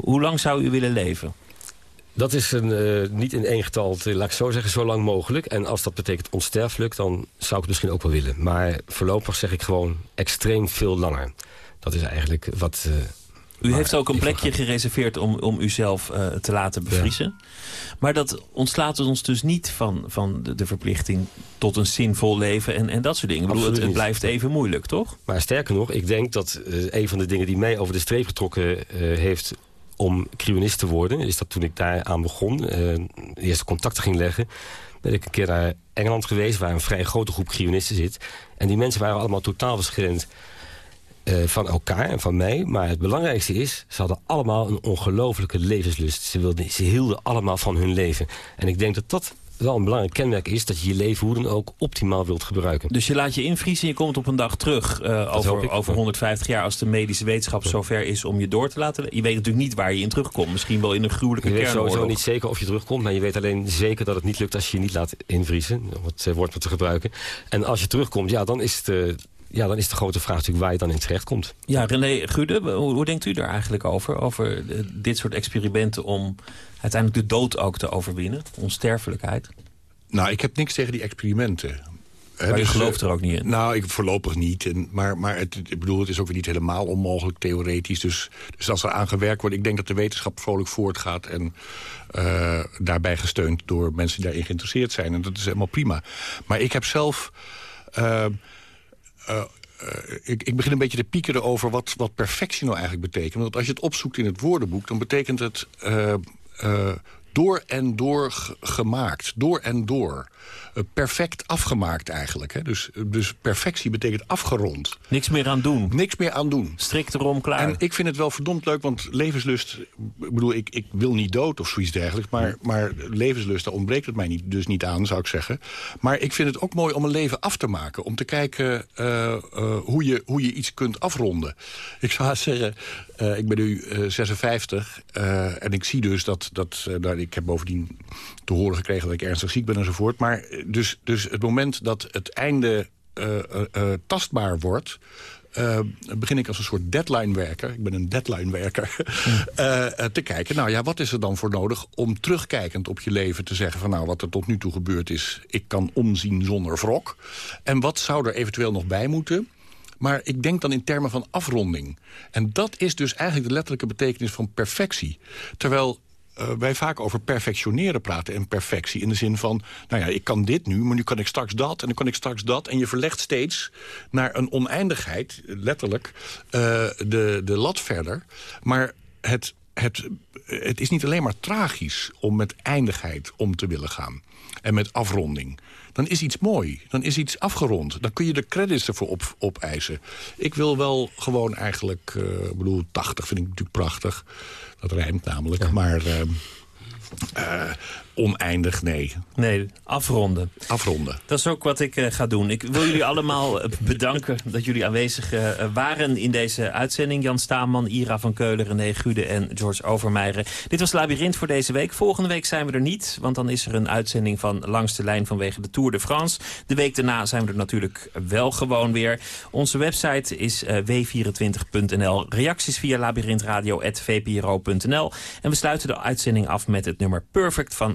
Hoe lang zou u willen leven? Dat is een, uh, niet in één getal, te, laat ik zo zeggen, zo lang mogelijk. En als dat betekent onsterfelijk, dan zou ik het misschien ook wel willen. Maar voorlopig zeg ik gewoon extreem veel langer. Dat is eigenlijk wat... Uh, u heeft ook een plekje gereserveerd om, om uzelf uh, te laten bevriezen. Ja. Maar dat ontslaat ons dus niet van, van de, de, verplichting tot een zinvol leven en, en dat soort dingen. Ik bedoel, het, het, blijft even moeilijk, toch? Maar sterker nog, ik denk dat uh, een van de dingen die mij over de streep getrokken uh, heeft om cryonist te worden... is dat toen ik daar aan begon, de eerste contacten ging leggen... ben ik een keer naar Engeland geweest... waar een vrij grote groep cryonisten zit. En die mensen waren allemaal totaal verschillend uh, van elkaar en van mij. Maar het belangrijkste is, ze hadden allemaal een ongelofelijke levenslust. Ze, wilden, ze hielden allemaal van hun leven. En ik denk dat dat wel een belangrijk kenmerk is... dat je je leven hoe dan ook optimaal wilt gebruiken. Dus je laat je invriezen en je komt op een dag terug uh, over, over 150 jaar... als de medische wetenschap zover is om je door te laten... Je weet natuurlijk niet waar je in terugkomt. Misschien wel in een gruwelijke kernoorlog. Je weet sowieso niet zeker of je terugkomt... maar je weet alleen zeker dat het niet lukt als je je niet laat invriezen. Om het uh, woord maar te gebruiken. En als je terugkomt, ja, dan is het... Uh, ja, dan is de grote vraag natuurlijk waar je dan in terecht komt. Ja, René Gude, hoe, hoe denkt u daar eigenlijk over? Over dit soort experimenten om uiteindelijk de dood ook te overwinnen? Onsterfelijkheid? Nou, ik heb niks tegen die experimenten. Maar je Dus, gelooft eh, er ook niet in? Nou, ik voorlopig niet. En, maar maar het, ik bedoel, het is ook weer niet helemaal onmogelijk theoretisch. Dus, dus als er aan gewerkt wordt... ik denk dat de wetenschap vrolijk voortgaat... en eh, daarbij gesteund door mensen die daarin geïnteresseerd zijn. En dat is helemaal prima. Maar ik heb zelf... eh, eh, eh, ik, ik begin een beetje te piekeren over wat, wat perfectie nou eigenlijk betekent. Want als je het opzoekt in het woordenboek... dan betekent het eh, door en door gemaakt. Door en door. Eh, perfect afgemaakt eigenlijk. Hè? Dus, dus perfectie betekent afgerond. Niks meer aan doen. Niks meer aan doen. Strikt erom, klaar. En ik vind het wel verdomd leuk, want levenslust... Ik bedoel, ik, ik wil niet dood of zoiets dergelijks... maar, maar levenslust, daar ontbreekt het mij niet, dus niet aan, zou ik zeggen. Maar ik vind het ook mooi om een leven af te maken. Om te kijken eh, eh, hoe, je, hoe je iets kunt afronden. Ik zou zeggen, eh, ik ben nu eh, 56... eh, en ik zie dus dat... dat eh, nou, ik heb bovendien te horen gekregen dat ik ernstig ziek ben enzovoort. Maar eh, dus, dus het moment dat het einde eh, eh, eh, tastbaar wordt... begin ik als een soort deadline-werker... ik ben een deadline-werker... te kijken, nou ja, wat is er dan voor nodig... om terugkijkend op je leven te zeggen... van nou, wat er tot nu toe gebeurd is... ik kan omzien zonder wrok. En wat zou er eventueel nog bij moeten... Maar ik denk dan in termen van afronding. En dat is dus eigenlijk de letterlijke betekenis van perfectie. Terwijl eh, wij vaak over perfectioneren praten en perfectie. In de zin van, nou ja, ik kan dit nu, maar nu kan ik straks dat... en dan kan ik straks dat. En je verlegt steeds naar een oneindigheid, letterlijk, eh, de, de lat verder. Maar het, het, het is niet alleen maar tragisch om met eindigheid om te willen gaan. En met afronding. Dan is iets mooi. Dan is iets afgerond. Dan kun je de credits ervoor op, opeisen. Ik wil wel gewoon eigenlijk... eh, ik bedoel, 80 vind ik natuurlijk prachtig. Dat rijmt namelijk. Maar eh, eh, oneindig, nee. Nee, afronden. Afronden. Dat is ook wat ik eh, ga doen. Ik wil jullie allemaal eh, bedanken dat jullie aanwezig eh, waren in deze uitzending. Jan Staanman, Ira van Keulen, René Gude en George Overmeijeren. Dit was Labyrinth voor deze week. Volgende week zijn we er niet, want dan is er een uitzending van Langs de Lijn vanwege de Tour de France. De week daarna zijn we er natuurlijk wel gewoon weer. Onze website is eh, w24.nl. Reacties via labyrinthradio.vpro.nl. En we sluiten de uitzending af met het nummer Perfect van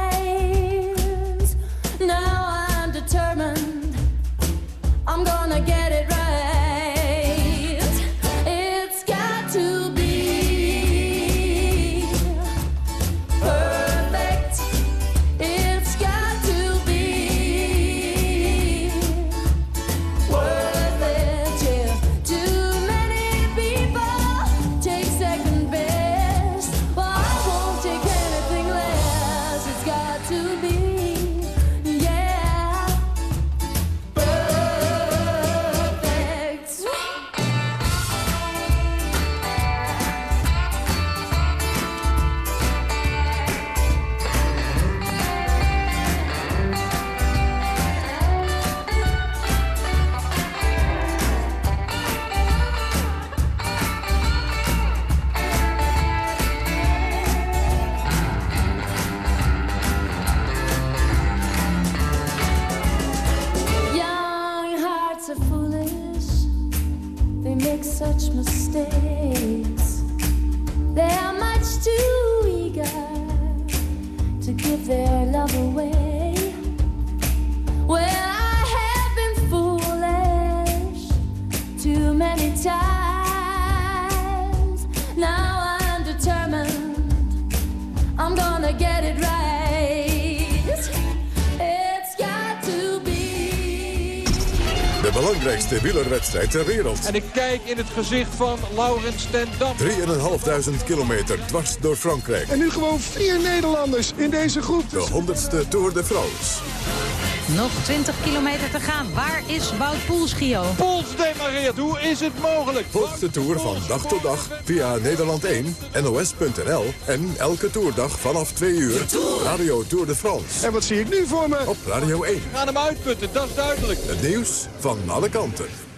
Wielerwedstrijd ter wereld. En ik kijk in het gezicht van Laurens ten Dam. 3.500 kilometer dwars door Frankrijk. En nu gewoon vier Nederlanders in deze groep. De 100ste Tour de France. Nog 20 kilometer te gaan. Waar is Wout Poels, Gio? Poels demareert. Hoe is het mogelijk? Volg de Tour van dag tot dag via Nederland 1, NOS.nl en elke toerdag vanaf 2 uur. Radio Tour de France. En wat zie ik nu voor me? Op Radio 1. We gaan hem uitputten, dat is duidelijk. Het nieuws van alle kanten.